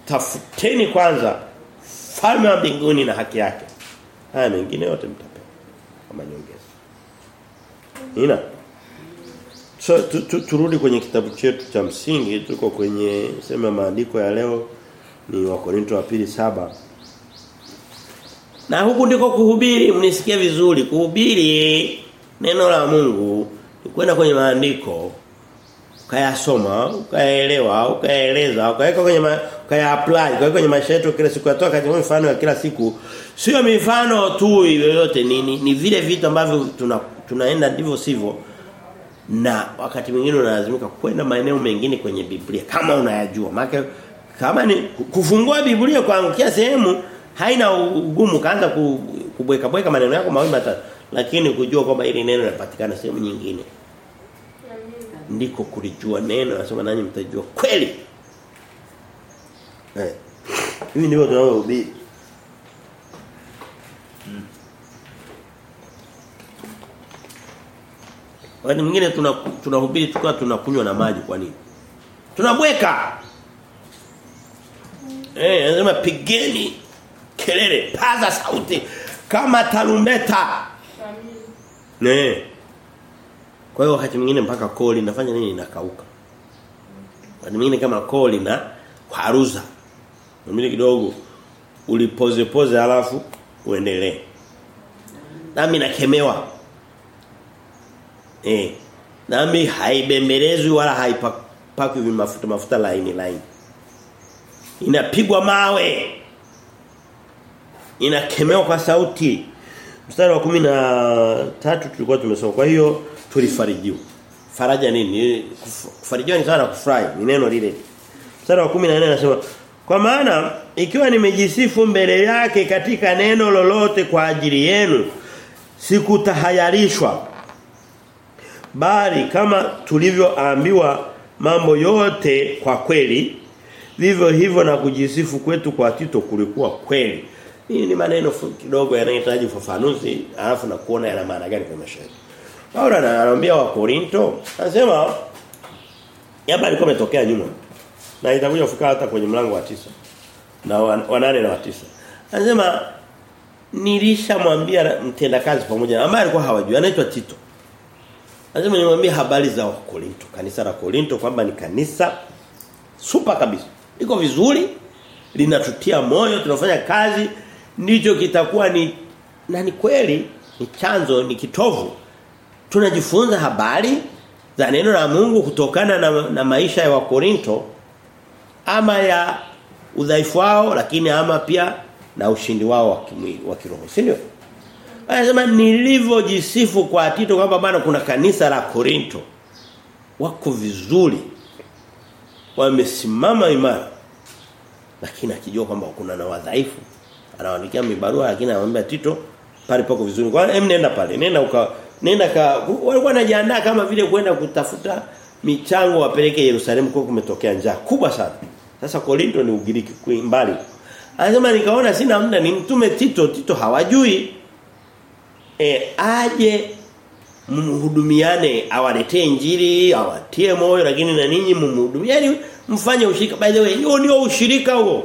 Tafuteni kwanza falme ya mbinguni na haki yake. Haya mengine yote mtapewa kama nyongeza. Ina So, tu, tu, turudi kwenye kitabu chetu cha msingi tuko kwenye sema maandiko ya leo ni Wakorinto wa pili saba Na huku ndiko kuhubiri mnisikia vizuri kuhubiri neno la Mungu kwenda kwenye maandiko ukayasoma ukaelewa ukaeleza ukaweka kwenye ma, ukaya apply ukaweka kwenye maisha yetu kila siku atoa katika mifano ya kila siku. Sio mifano tu yoyote ni, ni, vile vitu ambavyo tuna, tunaenda ndivyo sivyo na wakati mwingine unalazimika kwenda maeneo mengine kwenye Biblia kama unayajua. Maana kama ni kufungua Biblia kuangukia sehemu haina ugumu kaanza kubweka bweka maneno yako mawili matatu lakini kujua kwamba ili neno linapatikana sehemu nyingine. Ndiko kulijua neno anasema nanyi mtajua kweli. Eh. Hivi ndivyo tunaohubiri Wakati mwingine tunahubiri tuna tunakunywa na maji kwa nini? Tunabweka. Eh, anasema pigeni kelele, paza sauti kama tarumbeta. Eh. Kwa hiyo wakati mwingine mpaka koli nafanya nini inakauka. Wakati mwingine kama koli na kwaruza. Mwingine kidogo ulipoze poze alafu uendelee. Nami nakemewa Eh. Nami haibembelezwi wala haipakwi mafuta mafuta laini laini. Inapigwa mawe. Inakemewa kwa sauti. Mstari wa kumi na tatu tulikuwa tumesoma. Kwa hiyo tulifarijiwa. Faraja nini? Kufarijiwa ni sana kufurahi. Ni neno lile. Mstari wa 14 anasema kwa maana ikiwa nimejisifu mbele yake katika neno lolote kwa ajili yenu sikutahayarishwa bali kama tulivyoambiwa mambo yote kwa kweli vivyo hivyo na kujisifu kwetu kwa Tito kulikuwa kweli hii ni maneno kidogo yanahitaji ufafanuzi alafu na kuona yana maana gani kwa maisha yetu Paulo anawaambia wa Korinto anasema Yaba alikuwa ametokea nyuma. Na itakuja kufika hata kwenye mlango wa tisa na wa, wa nane na wa tisa. Anasema nilishamwambia mtendakazi pamoja ambaye alikuwa hawajui anaitwa Tito. Anasema nimwambie habari za Korinto, kanisa la Korinto kwamba ni kanisa super kabisa. Liko vizuri, linatutia moyo, tunafanya kazi, ndicho kitakuwa ni na ni kweli ni chanzo ni kitovu. Tunajifunza habari za neno la Mungu kutokana na, na maisha ya Wakorinto ama ya udhaifu wao lakini ama pia na ushindi wao wa kiroho si ndio anasema nilivyojisifu kwa Tito kwamba bana kuna kanisa la Korinto wako vizuri wamesimama imara lakini akijua kwamba kuna na wadhaifu anawaandikia mibarua lakini anamwambia Tito pale pako vizuri. Kwa hiyo nenda pale nenda uka nenda ka walikuwa wanajiandaa kama vile kwenda kutafuta michango wapeleke Yerusalemu kwa kumetokea njaa kubwa sana. Sasa Korinto ni Ugiriki mbali. Anasema nikaona sina muda ni mtume Tito Tito hawajui. E, aje mhudumiane awaletee injili awatie moyo lakini na ninyi mhudumiane yani mfanye ushirika. By the way hiyo ndio ushirika huo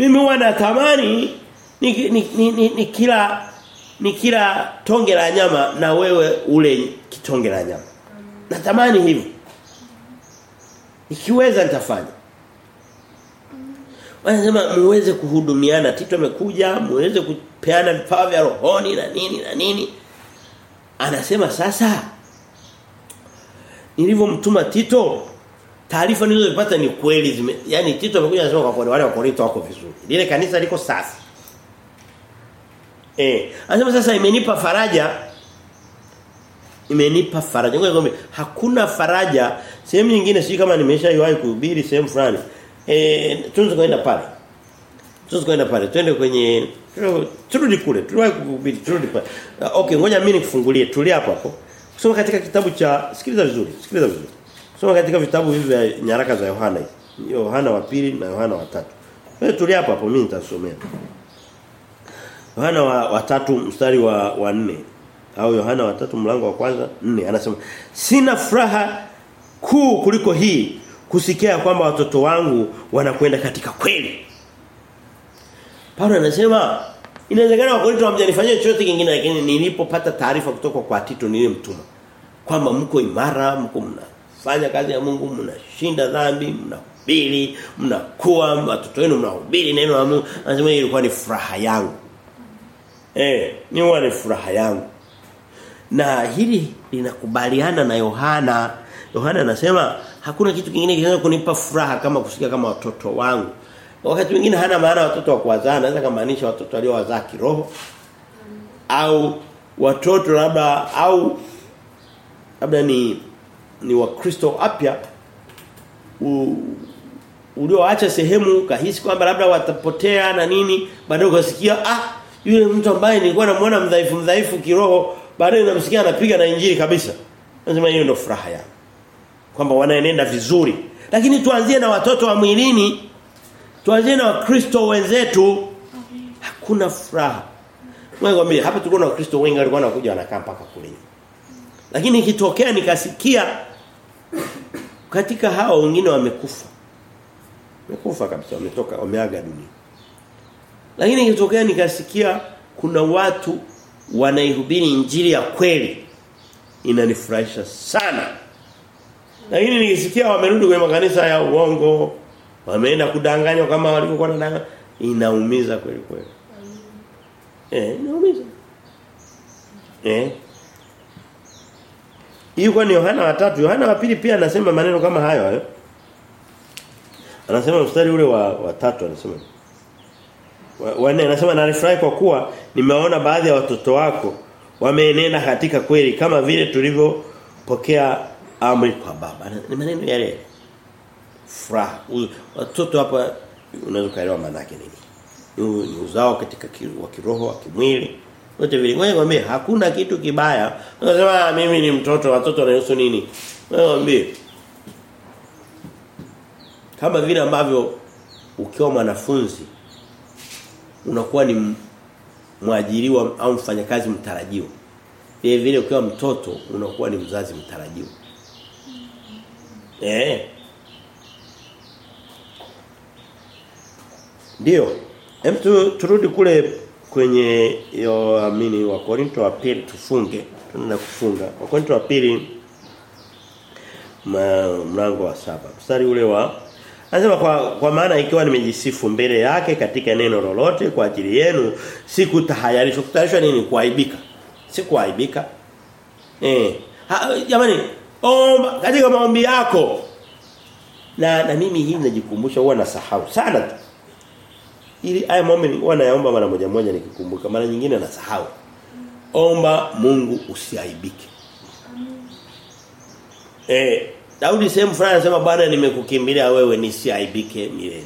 mimi huwa natamani ni, ni, ni, ni, ni kila ni kila tonge la nyama na wewe ule kitonge la nyama. Natamani hivyo ikiweza nitafanya. Wanasema muweze kuhudumiana. Tito amekuja muweze kupeana vifaa vya rohoni na nini na nini. Anasema sasa nilivyomtuma Tito taarifa nilizopata ni kweli zime yani Tito amekuja anasema kwa wale wa Korinto wako vizuri. Lile kanisa liko safi. Eh anasema sasa imenipa faraja imenipa faraja. Ngoja ngombe hakuna faraja. Sehemu nyingine sio kama nimeshawahi kuhubiri sehemu fulani. Eh tunaweza kwenda pale. Tunaweza kwenda pale twende kwenye turudi kule. Tuliwahi kuhubiri turudi pale. Okay ngoja mimi nikufungulie. Tulia hapo hapo. Kusoma katika kitabu cha sikiliza vizuri sikiliza vizuri kusoma katika vitabu hivi vya nyaraka za Yohana Yohana wa pili na Yohana wa tatu. Wewe tulia hapo hapo mimi nitasomea. Yohana wa, wa tatu mstari wa, wa nne. Au Yohana wa tatu mlango wa kwanza nne. Anasema sina furaha kuu kuliko hii kusikia kwamba watoto wangu wanakwenda katika kweli. Paulo anasema inawezekana wakorinto hamjanifanyia chochote kingine lakini nilipopata taarifa kutoka kwa Tito nilimtuma. Kwamba mko imara, mko mnafanya kazi ya Mungu, mnashinda dhambi, mnahubiri, mnakuwa watoto wenu mnahubiri neno la Mungu. Anasema ilikuwa ni furaha yangu. Eh, ni ni furaha yangu. Na hili linakubaliana na Yohana. Yohana anasema hakuna kitu kingine kinaweza kunipa furaha kama kusikia kama watoto wangu. Wakati mwingine hana maana watoto wa kuwazaa, anaweza kumaanisha watoto waliowazaa kiroho au watoto labda au labda ni ni wakristo apya ulioacha sehemu kahisi kwamba labda watapotea na nini baadaye ukasikia ah yule mtu ambaye nilikuwa namuona mdhaifu mdhaifu kiroho baadaye namsikia anapiga na injili kabisa. Nasema hiyo ndio furaha yangu kwamba wanaenenda vizuri. Lakini tuanzie na watoto wa mwilini tuanzie na wakristo wenzetu. Hakuna furaha. Wewe ngambie hapa tulikuwa na wakristo wengi walikuwa wanakuja wanakaa mpaka kule. Lakini ikitokea nikasikia katika hao wengine wamekufa. Wamekufa kabisa wametoka wameaga dunia. Lakini ikitokea nikasikia kuna watu wanaihubiri injili ya kweli inanifurahisha sana. Lakini nikisikia wamerudi kwenye makanisa ya uongo wameenda kudanganywa kama walivyokuwa wanadanganya inaumiza kweli kweli. Eh inaumiza. Eh Yuko ni Yohana wa tatu Yohana wa pili pia anasema maneno kama hayo hayo. Anasema mstari ule wa, wa tatu anasema. Wanne anasema nalifurahi kwa kuwa nimeona baadhi ya watoto wako wameenenda katika kweli kama vile tulivyopokea amri kwa baba. Ni maneno yale. Furaha. Watoto hapa unaweza kuelewa maana yake nini. Ni uzao katika wa kiroho, wa kimwili. Wote vile ngoja ngombe hakuna kitu kibaya. Unasema mimi ni mtoto watoto wanahusu nini? Ngombe. Kama vile ambavyo ukiwa mwanafunzi unakuwa ni mwajiriwa au mfanyakazi mtarajiwa. Vile vile ukiwa mtoto unakuwa ni mzazi mtarajiwa. Eh. Ndio. Hem tu, turudi kule kwenye yo amini wa Korinto wa pili tufunge. Tunaenda kufunga. Wa Korinto wa pili mlango wa saba Mstari ule wa Anasema kwa kwa maana ikiwa nimejisifu mbele yake katika neno lolote kwa ajili yenu sikutahayarishwa kutayarishwa nini kuaibika. Si kuaibika. Eh. Ha, jamani omba katika maombi yako na na mimi hii najikumbusha huwa nasahau sana tu. Ili haya maombi huwa nayaomba mara moja moja nikikumbuka mara nyingine nasahau. Omba Mungu usiaibike. Eh Daudi sehemu fulani anasema Bwana nimekukimbilia wewe nisiaibike milele.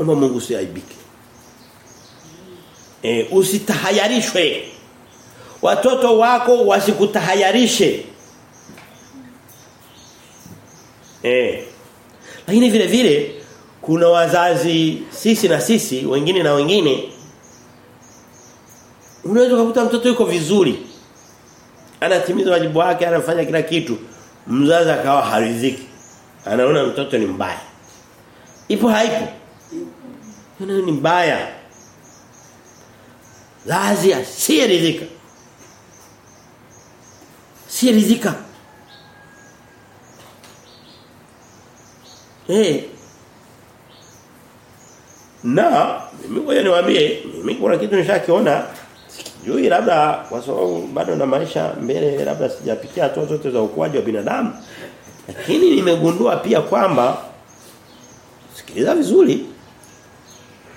Omba Mungu usiaibike. Eh usitahayarishwe. Watoto wako wasikutahayarishe. Eh. Lakini vile vile kuna wazazi sisi na sisi wengine na wengine unaweza kukuta mtoto yuko vizuri. Anatimiza wajibu wake, anafanya kila kitu. Mzazi akawa haridhiki. Anaona mtoto ni mbaya. Ipo haipo? yule ni mbaya. Lazi asiyeridhika. Siyeridhika. Eh. Na mimi ngoja niwaambie mimi kuna kitu nishakiona. Sijui labda kwa sababu bado na maisha mbele labda sijapitia hatua zote za ukuaji wa binadamu. Lakini nimegundua pia kwamba sikiliza vizuri.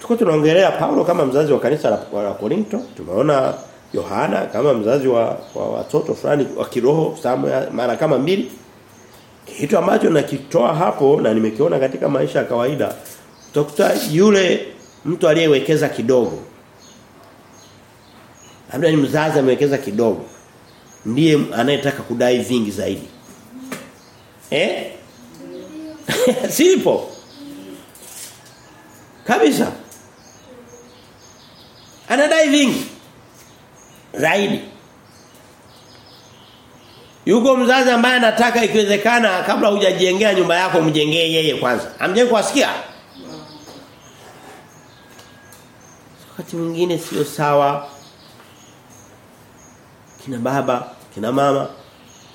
Tuko tunaongelea Paulo kama mzazi wa kanisa la, la Korinto. Tumeona Yohana kama mzazi wa, wa watoto fulani wa kiroho mara kama mbili. Kitu ambacho nakitoa hapo na nimekiona katika maisha ya kawaida utakuta yule mtu aliyewekeza kidogo. Labda ni mzazi amewekeza kidogo. Ndiye anayetaka kudai vingi zaidi. Eh? Sipo kabisa. Anadai vingi zaidi. Yuko mzazi ambaye anataka ikiwezekana kabla hujajengea nyumba yako mjengee yeye kwanza. Hamjenge kuwasikia? Wakati mwingine sio sawa. Kina baba, kina mama,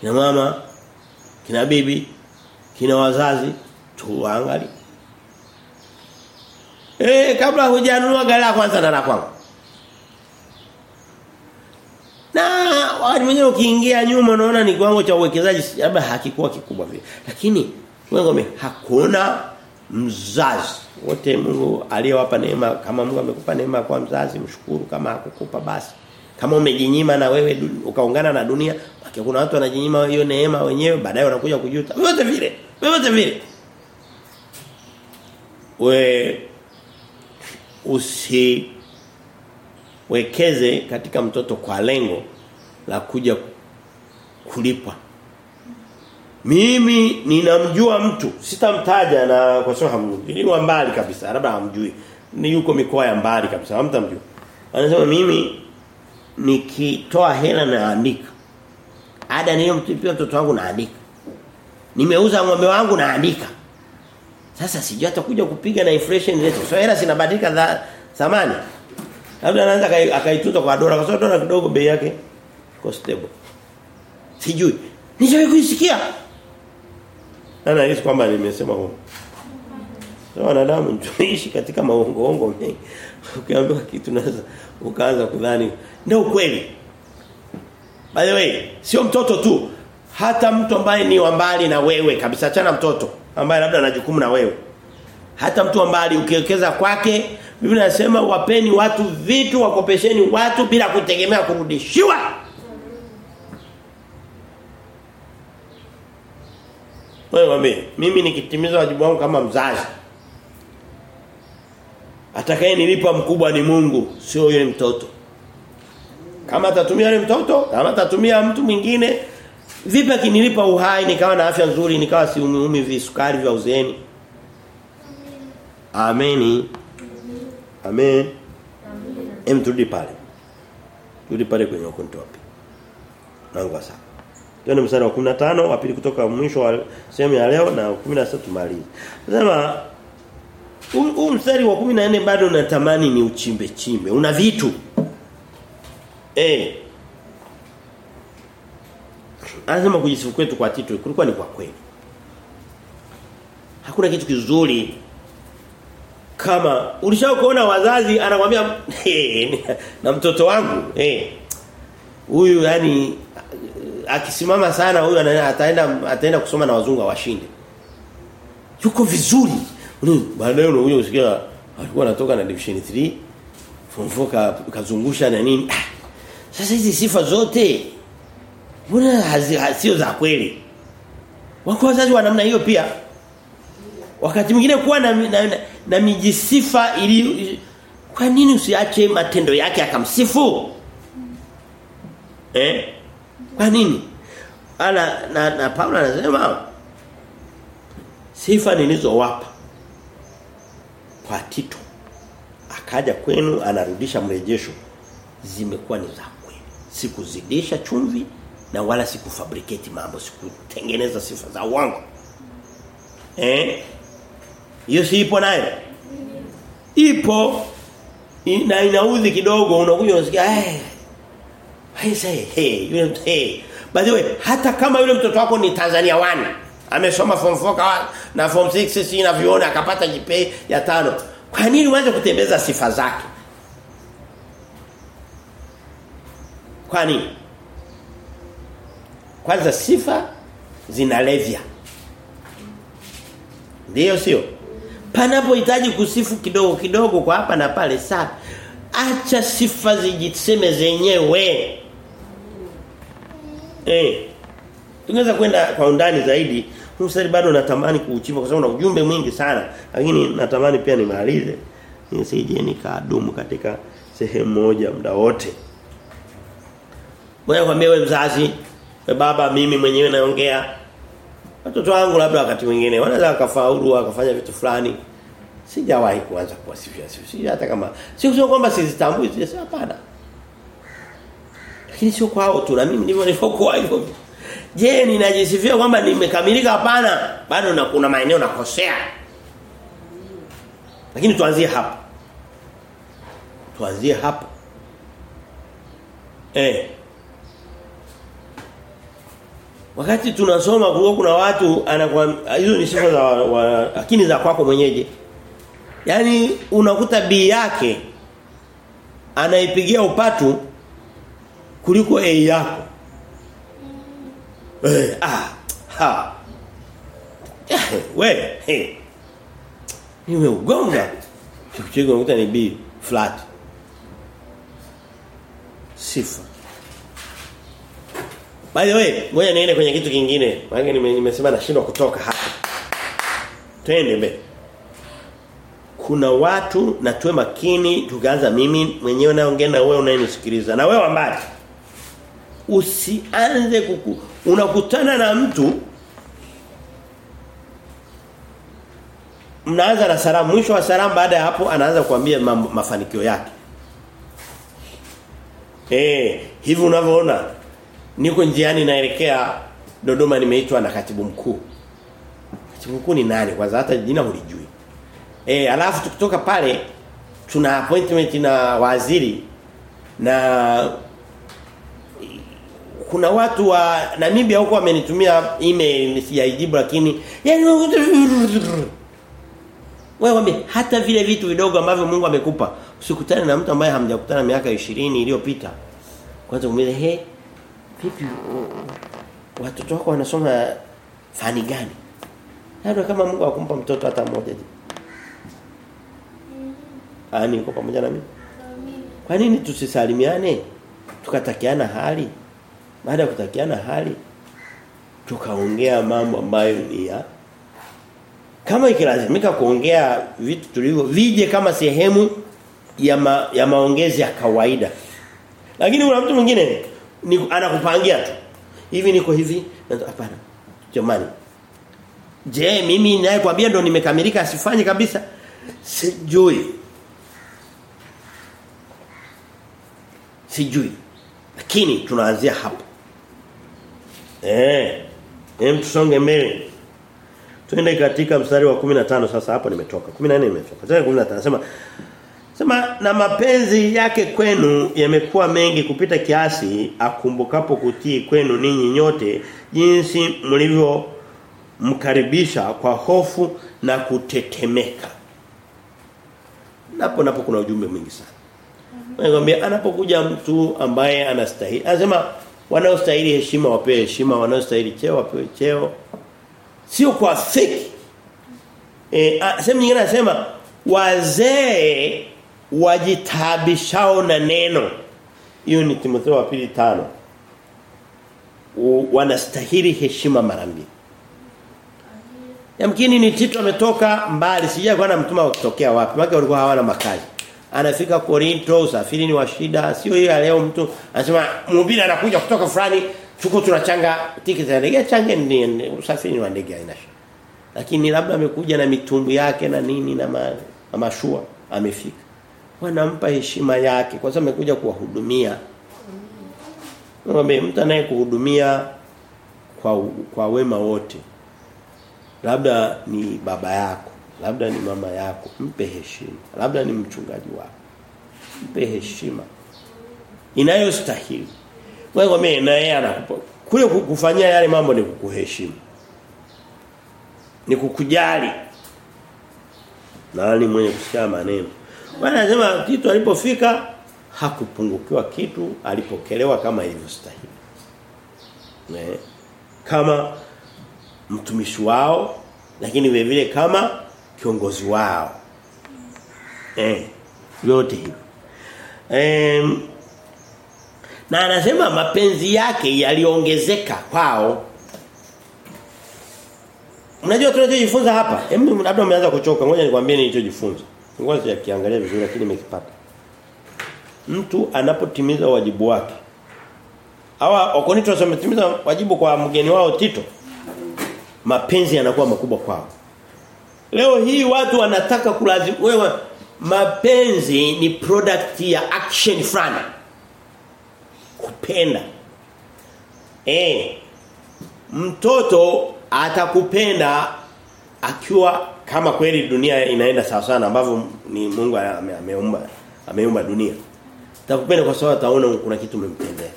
kina mama, kina bibi, kina wazazi tuangalie. Eh kabla hujanunua gari kwanza na la kwangu. Na wakati mwingine ukiingia nyuma unaona ni kiwango cha uwekezaji labda hakikuwa kikubwa vile. Lakini wewe hakuna mzazi wote Mungu aliyowapa neema kama Mungu amekupa neema kwa mzazi mshukuru kama akukupa basi. Kama umejinyima na wewe ukaungana na dunia, kuna watu wanajinyima hiyo neema wenyewe baadaye wanakuja kujuta. Wote vile. Wote vile. We usi wekeze katika mtoto kwa lengo la kuja kulipwa. Mimi ninamjua mtu, sitamtaja na kwa sababu hamjui. Ni mbali kabisa, labda hamjui. Ni yuko mikoa ya mbali kabisa, hamtamjua. Anasema mimi nikitoa hela naandika. Ada niliyomtipia mtoto wangu naandika. Nimeuza ng'ombe wangu naandika. Sasa sijui atakuja kupiga na inflation rate. So hela zinabadilika thamani. Labda anaanza akaituta kwa dola kwa sababu dola kidogo bei yake iko stable. Sijui. Nishawahi kuisikia. Na nahisi kwamba nimesema huko. Sio wanadamu tunaishi katika maongoongo mengi. Ukiambiwa kitu naweza ukaanza kudhani ndio ukweli. By the way, sio mtoto tu. Hata mtu ambaye ni wa mbali na wewe kabisa chana mtoto ambaye labda ana jukumu na wewe. Hata mtu mbali ukiwekeza kwake Biblia inasema wapeni watu vitu wakopesheni watu bila kutegemea kurudishiwa. Wewe mwambie mimi nikitimiza wajibu wangu kama mzazi. Atakaye nilipa mkubwa ni Mungu, sio yule mtoto. Kama atatumia yule mtoto, kama atatumia mtu mwingine, vipi akinilipa uhai nikawa na afya nzuri, nikawa siumiumi visukari vya uzeni? Ameni. Amen. Amen. Hem turudi pale. Turudi pale kwenye ukonto wapi? Mlango wa saba. Tuende mstari wa 15 wa pili kutoka mwisho wa sehemu ya leo na 16 tumalize. Nasema huu mstari wa 14 bado natamani ni uchimbe chimbe. Una vitu. Eh. Anasema kujisifu kwetu kwa Tito kulikuwa ni kwa kweli. Hakuna kitu kizuri kama ulishakuona wazazi anakuambia hey, na mtoto wangu eh hey. huyu yani akisimama sana huyu ataenda ataenda kusoma na wazungu washinde yuko vizuri. Baadaye unakuja usikia alikuwa anatoka na division 3 form 4 kazungusha na nini. Sasa hizi sifa zote mbona sio za kweli? Wako wazazi wa namna hiyo pia. Wakati mwingine kuwa na, na, na, na mijisifa ili kwa nini usiache matendo yake akamsifu? Eh kwa nini? Ana na, na Paulo anasema sifa nilizowapa kwa Tito akaja kwenu anarudisha mrejesho zimekuwa ni za kweli. Sikuzidisha chumvi na wala sikufabricate mambo sikutengeneza sifa za uongo. Eh? Hiyo si ipo nayo? Ipo. Na inaudhi kidogo unakuja unasikia eh hey hey yule hey. By the way hata kama yule mtoto wako ni Tanzania 1 amesoma form 4 na form 6 si inaviona akapata jipe ya tano kwa nini uanze kutembeza sifa zake? Kwa nini? Kwanza sifa zinalevya. Ndio sio? Panapohitaji kusifu kidogo kidogo kwa hapa na pale sawa. Acha sifa zijiseme zenyewe eh tungeweza kwenda kwa undani zaidi. Mstari bado natamani kuuchimba kwa sababu na ujumbe mwingi sana lakini natamani pia nimalize. Nisije nikadumu katika sehemu moja muda wote. Bwana kwambie wewe mzazi we baba mimi mwenyewe naongea. Watoto wangu labda wakati mwingine wanaweza wakafaulu wakafanya vitu fulani. Sijawahi kuanza kuwasifia sisi hata kama sio kwamba sizitambui sisi hapana lakini sio kwao tu na mimi ndivyo nilivyokuwa hivyo. Je ninajisifia kwamba nimekamilika? Hapana. Bado na kuna maeneo nakosea. Lakini tuanzie hapa tuanzie hapa eh. Wakati tunasoma kulikuwa kuna watu anakuwa hizo ni sifa za lakini za kwako mwenyeje. Yaani unakuta bii yake anaipigia upatu kuliko A yako. Eh ah ha. We he. Nimeugonga. Kipigo unakuta ni B flat. Sifa. By the way, ngoja niende kwenye kitu kingine. Maana nimesema nashindwa kutoka hapa. Twende mbele. Kuna watu na tuwe makini tukaanza mimi mwenyewe naongea na wewe unayenisikiliza. Na wewe mbali. Usianze kuku unakutana na mtu mnaanza na salamu mwisho wa salamu baada ya hapo anaanza kuambia mafanikio yake. Eh, hivi unavyoona niko njiani naelekea Dodoma nimeitwa na katibu mkuu. Katibu mkuu ni nani? Kwanza hata jina hulijui. Eh, alafu tukitoka pale tuna appointment na waziri na kuna watu wa Namibia huko wamenitumia email sijaijibu lakini yani wewe wambe hata vile vitu vidogo ambavyo Mungu amekupa usikutane na mtu ambaye hamjakutana miaka 20 iliyopita. Kwanza umwambie he vipi watoto wako wanasoma fani gani? Labda kama Mungu akumpa mtoto hata mmoja. Ani uko pamoja na mimi? Kwa nini tusisalimiane? Tukatakiana hali. Baada ya kutakiana hali tukaongea mambo ambayo ni ya kama ikilazimika kuongea vitu tulivyo vije kama sehemu ya ma, ya maongezi ya kawaida. Lakini kuna mtu mwingine anakupangia tu. Hivi niko hivi hapana. Jamani. Je, mimi naye kwambia ndo nimekamilika asifanye kabisa? Sijui. Sijui. Lakini tunaanzia hapo. Eh. Hem tusonge mbele. Twende katika mstari wa 15 sasa hapo nimetoka. 14 nimetoka. Sasa 15 nasema Sema na mapenzi yake kwenu yamekuwa mengi kupita kiasi akumbukapo kutii kwenu ninyi nyote jinsi mlivyo mkaribisha kwa hofu na kutetemeka. Napo napo kuna ujumbe mwingi sana. Nakwambia anapokuja mtu ambaye anastahili. Anasema wanaostahili heshima wapewe heshima, wanaostahili cheo wapewe cheo. Sio kwa fake. Eh, sehemu nyingine anasema wazee wajitabishao na neno. Hiyo ni Timotheo wa pili tano wanastahili heshima mara mbili. Yamkini ni Tito ametoka mbali, sijui kwa mtuma kutokea wapi. Maana walikuwa hawana makazi. Anafika Korinto, usafiri ni wa shida. Sio hiyo leo mtu anasema mhubiri anakuja kutoka fulani, chuko tunachanga tiketi za ndege, change ni usafiri wa ndege haina. Lakini labda amekuja na mitumbu yake na nini na, ma, mashua amefika. Wanampa heshima yake kwa sababu amekuja kuwahudumia. Mwambie mtu anayekuhudumia kwa kwa wema wote. Labda ni baba yako, labda ni mama yako, mpe heshima. Labda ni mchungaji wako. Mpe heshima inayostahili. Wewe mimi na yeye anakupa. Kule kufanyia yale mambo ni kukuheshimu. Ni kukujali. Nani mwenye kusikia maneno? Bwana anasema kitu alipofika hakupungukiwa kitu, alipokelewa kama ilivyostahili. Ne? Kama mtumishi wao lakini vile vile kama kiongozi wao. Eh, yote hivyo. Eh, na anasema mapenzi yake yaliongezeka kwao. Unajua tunachojifunza hapa? Hebu labda umeanza kuchoka, ngoja nikwambie nilichojifunza. Ngoja sijakiangalia vizuri lakini nimekipata. Mtu anapotimiza wajibu wake. Hawa wakonito wametimiza wajibu kwa mgeni wao Tito. Mapenzi yanakuwa makubwa kwao. Leo hii watu wanataka kulazimu wewe mapenzi ni product ya action fulani. Kupenda. Eh. Mtoto atakupenda akiwa kama kweli dunia inaenda sawa sana ambavyo ni Mungu ameumba ameumba dunia. Atakupenda kwa sababu ataona kuna kitu umempendea.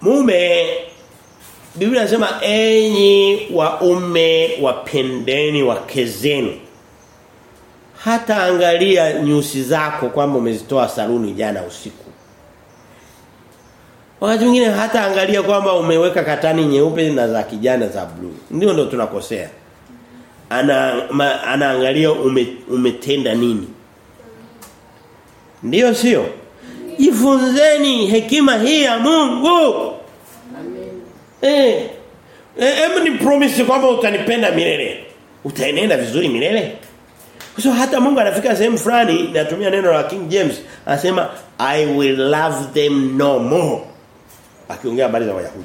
Mume Biblia inasema enyi waume wapendeni wake zenu. Hata angalia nyusi zako kwamba umezitoa saluni jana usiku. Wakati mwingine hata angalia kwamba umeweka katani nyeupe na za kijana za blue. Ndio ndio tunakosea. Ana ma, anaangalia ume, umetenda nini. Ndiyo sio? Jifunzeni hekima hii ya Mungu. Eh. Hebu ni promise kwamba utanipenda milele. Utaenenda vizuri milele? Kwa so, hata Mungu anafika sehemu fulani natumia neno la King James anasema I will love them no more. Akiongea habari za Wayahudi.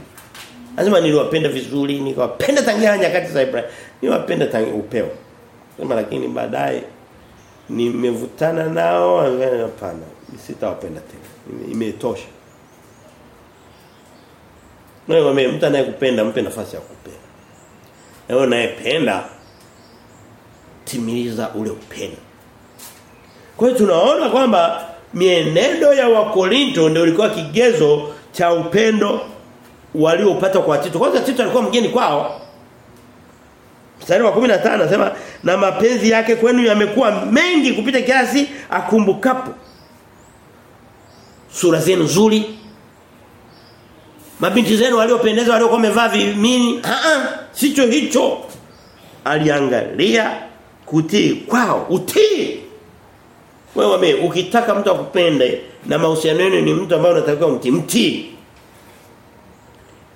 Anasema niliwapenda vizuri, nikawapenda tangia nyakati za Ibrahim. Niwapenda tangia upeo. Sema lakini baadaye nimevutana nao hapana. Sitawapenda tena. Imetosha. Wewe mtu anayekupenda mpe nafasi ya kupenda. Na wewe unayependa timiliza ule upendo. Kwa hiyo tunaona kwamba mienendo ya Wakorinto ndio ilikuwa kigezo cha upendo waliopata kwa Tito. Kwanza Tito alikuwa mgeni kwao. Mstari wa 15 anasema na mapenzi yake kwenu yamekuwa mengi kupita kiasi akumbukapo. Sura zenu nzuri. Mabinti zenu waliopendeza waliokuwa wamevaa vimini, a a sicho hicho. Aliangalia kutii kwao, utii. Wewe ukitaka mtu akupende na mahusiano yenu ni mtu ambaye unatakiwa mtii, mtii.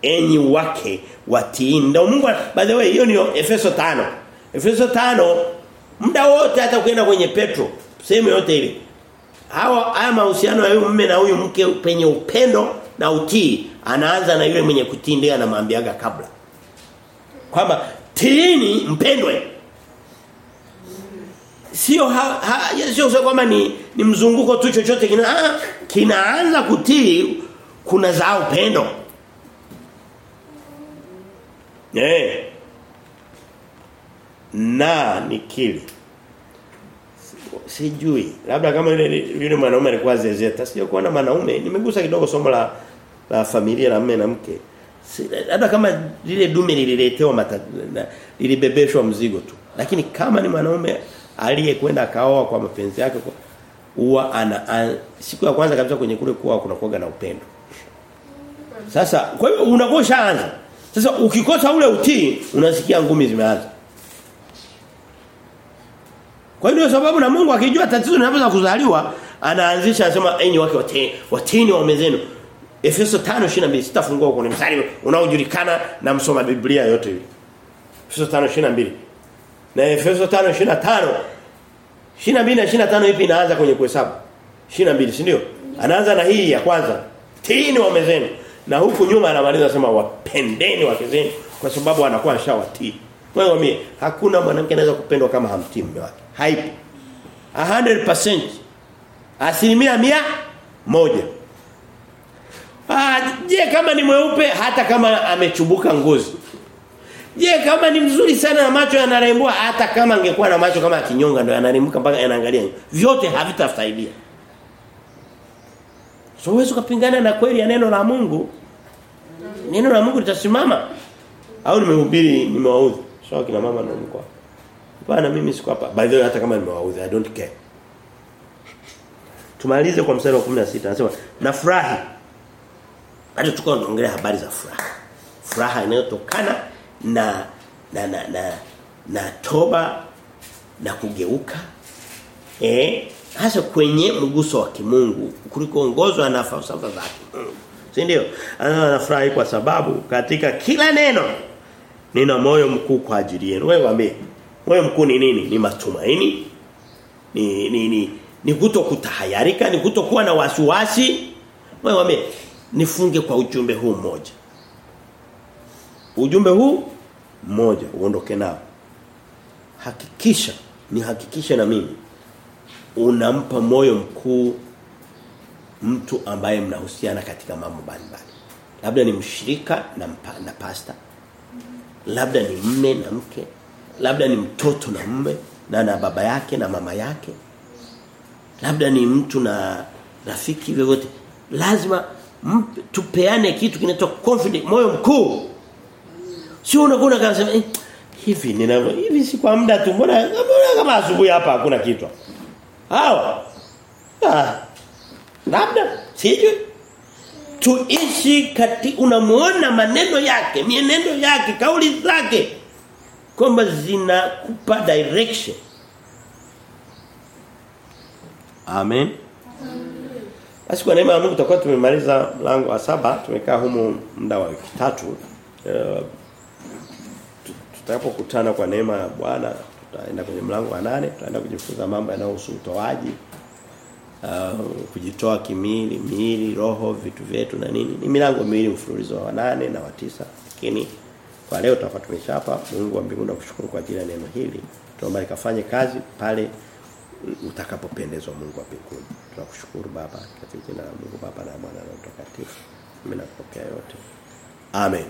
Enyi wake watii. Ndio Mungu by the way hiyo ni Efeso 5. Efeso 5 muda wote hata ukienda kwenye Petro, sehemu yote ile. Hawa haya mahusiano ya huyu mume na huyu mke penye upendo na utii anaanza na yule mwenye kutii ndiye anamwambiaga kabla. Kwamba tiini mpendwe. Sio ha, sio kwamba ni ni mzunguko tu chochote kina ah, kinaanza kutii kuna za upendo. Eh. Na nikili. Sijui. Labda kama yule yule mwanaume alikuwa zezeta. Sio kuona mwanaume. Nimegusa kidogo somo la la familia la mume na mke. Labda kama lile dume lililetewa lilibebeshwa mzigo tu. Lakini kama ni mwanaume aliyekwenda akaoa kwa mapenzi yake kwa huwa ana, siku ya kwanza kabisa kwenye kule kuwa kuna kuoga na upendo. Sasa kwa hiyo unakoshaanza shaanza. Sasa ukikosa ule utii unasikia ngumi zimeanza. Kwa hiyo sababu na Mungu akijua tatizo linapoanza kuzaliwa anaanzisha anasema enyi wake watini watini waume zenu. Efeso 5:22 sitafungua kwenye mstari unaojulikana na msoma Biblia yote hiyo. Efeso 5:22 na Efeso 5:25 22 na 25 ipi inaanza kwenye kuhesabu. 22 si ndio? Anaanza na hii ya kwanza tini waume zenu. Na huku nyuma anamaliza anasema wapendeni wake zenu kwa sababu anakuwa ashawatii wewe mimi hakuna mwanamke anaweza kupendwa kama hamtii mume wake haipo 100% asilimia mia moja Ah, je kama ni mweupe hata kama amechubuka ngozi Je, kama ni mzuri sana na macho yanarembua hata kama angekuwa na macho kama kinyonga ndio yanarimuka mpaka yanaangalia. Vyote havitasaidia. So wewe ukapingana na kweli ya neno la Mungu. Neno la Mungu litasimama. Au nimehubiri nimewaudhi. So kina mama ndio mko. Bana mimi siko hapa. By the way hata kama nimewaudhi I don't care. Tumalize kwa mstari wa 16 anasema nafurahi. Bado tuko tunaongelea habari za furaha. Furaha inayotokana na na na na, na toba na kugeuka eh hasa kwenye mguso wa kimungu kulikoongozwa na falsafa zake. si ndio anafurahi kwa sababu katika kila neno nina moyo mkuu kwa ajili yenu wewe waambie moyo mkuu ni nini ni matumaini ni ni ni, ni kuto kutahayarika ni kutokuwa na wasiwasi wewe waambie nifunge kwa ujumbe huu mmoja Ujumbe huu mmoja uondoke nao. Hakikisha ni hakikisha na mimi unampa moyo mkuu mtu ambaye mnahusiana katika mambo mbalimbali. Labda ni mshirika na mpa, na pasta. Labda ni mme na mke. Labda ni mtoto na mme na na baba yake na mama yake. Labda ni mtu na rafiki vyovyote. Lazima tupeane kitu kinaitwa confidence moyo mkuu. Sio unakuwa unasema eh, hivi ninavyo hivi si kwa muda tu mbona kama asubuhi hapa hakuna kitu. Hawa. Ah. Labda sijui tuishi kati unamuona maneno yake, mienendo yake, kauli zake kwamba zinakupa direction. Amen. Basi kwa neema ya Mungu tutakuwa tumemaliza mlango wa saba, tumekaa humu muda wa wiki tatu. Uh, tutakapokutana kwa neema ya Bwana tutaenda kwenye mlango wa nane tutaenda kujifunza mambo yanayohusu utoaji uh, kujitoa kimili miili roho vitu vyetu na nini. Ni milango miwili mfululizo wa nane na wa tisa. Lakini kwa leo tutakuwa tumeshapa Mungu wa mbinguni nakushukuru kwa ajili ya neno hili. Tuombe likafanye kazi pale utakapopendezwa Mungu wa mbinguni. Tunakushukuru baba katika jina la Mungu baba na mwana na mtakatifu. Mimi nakupokea yote. Amen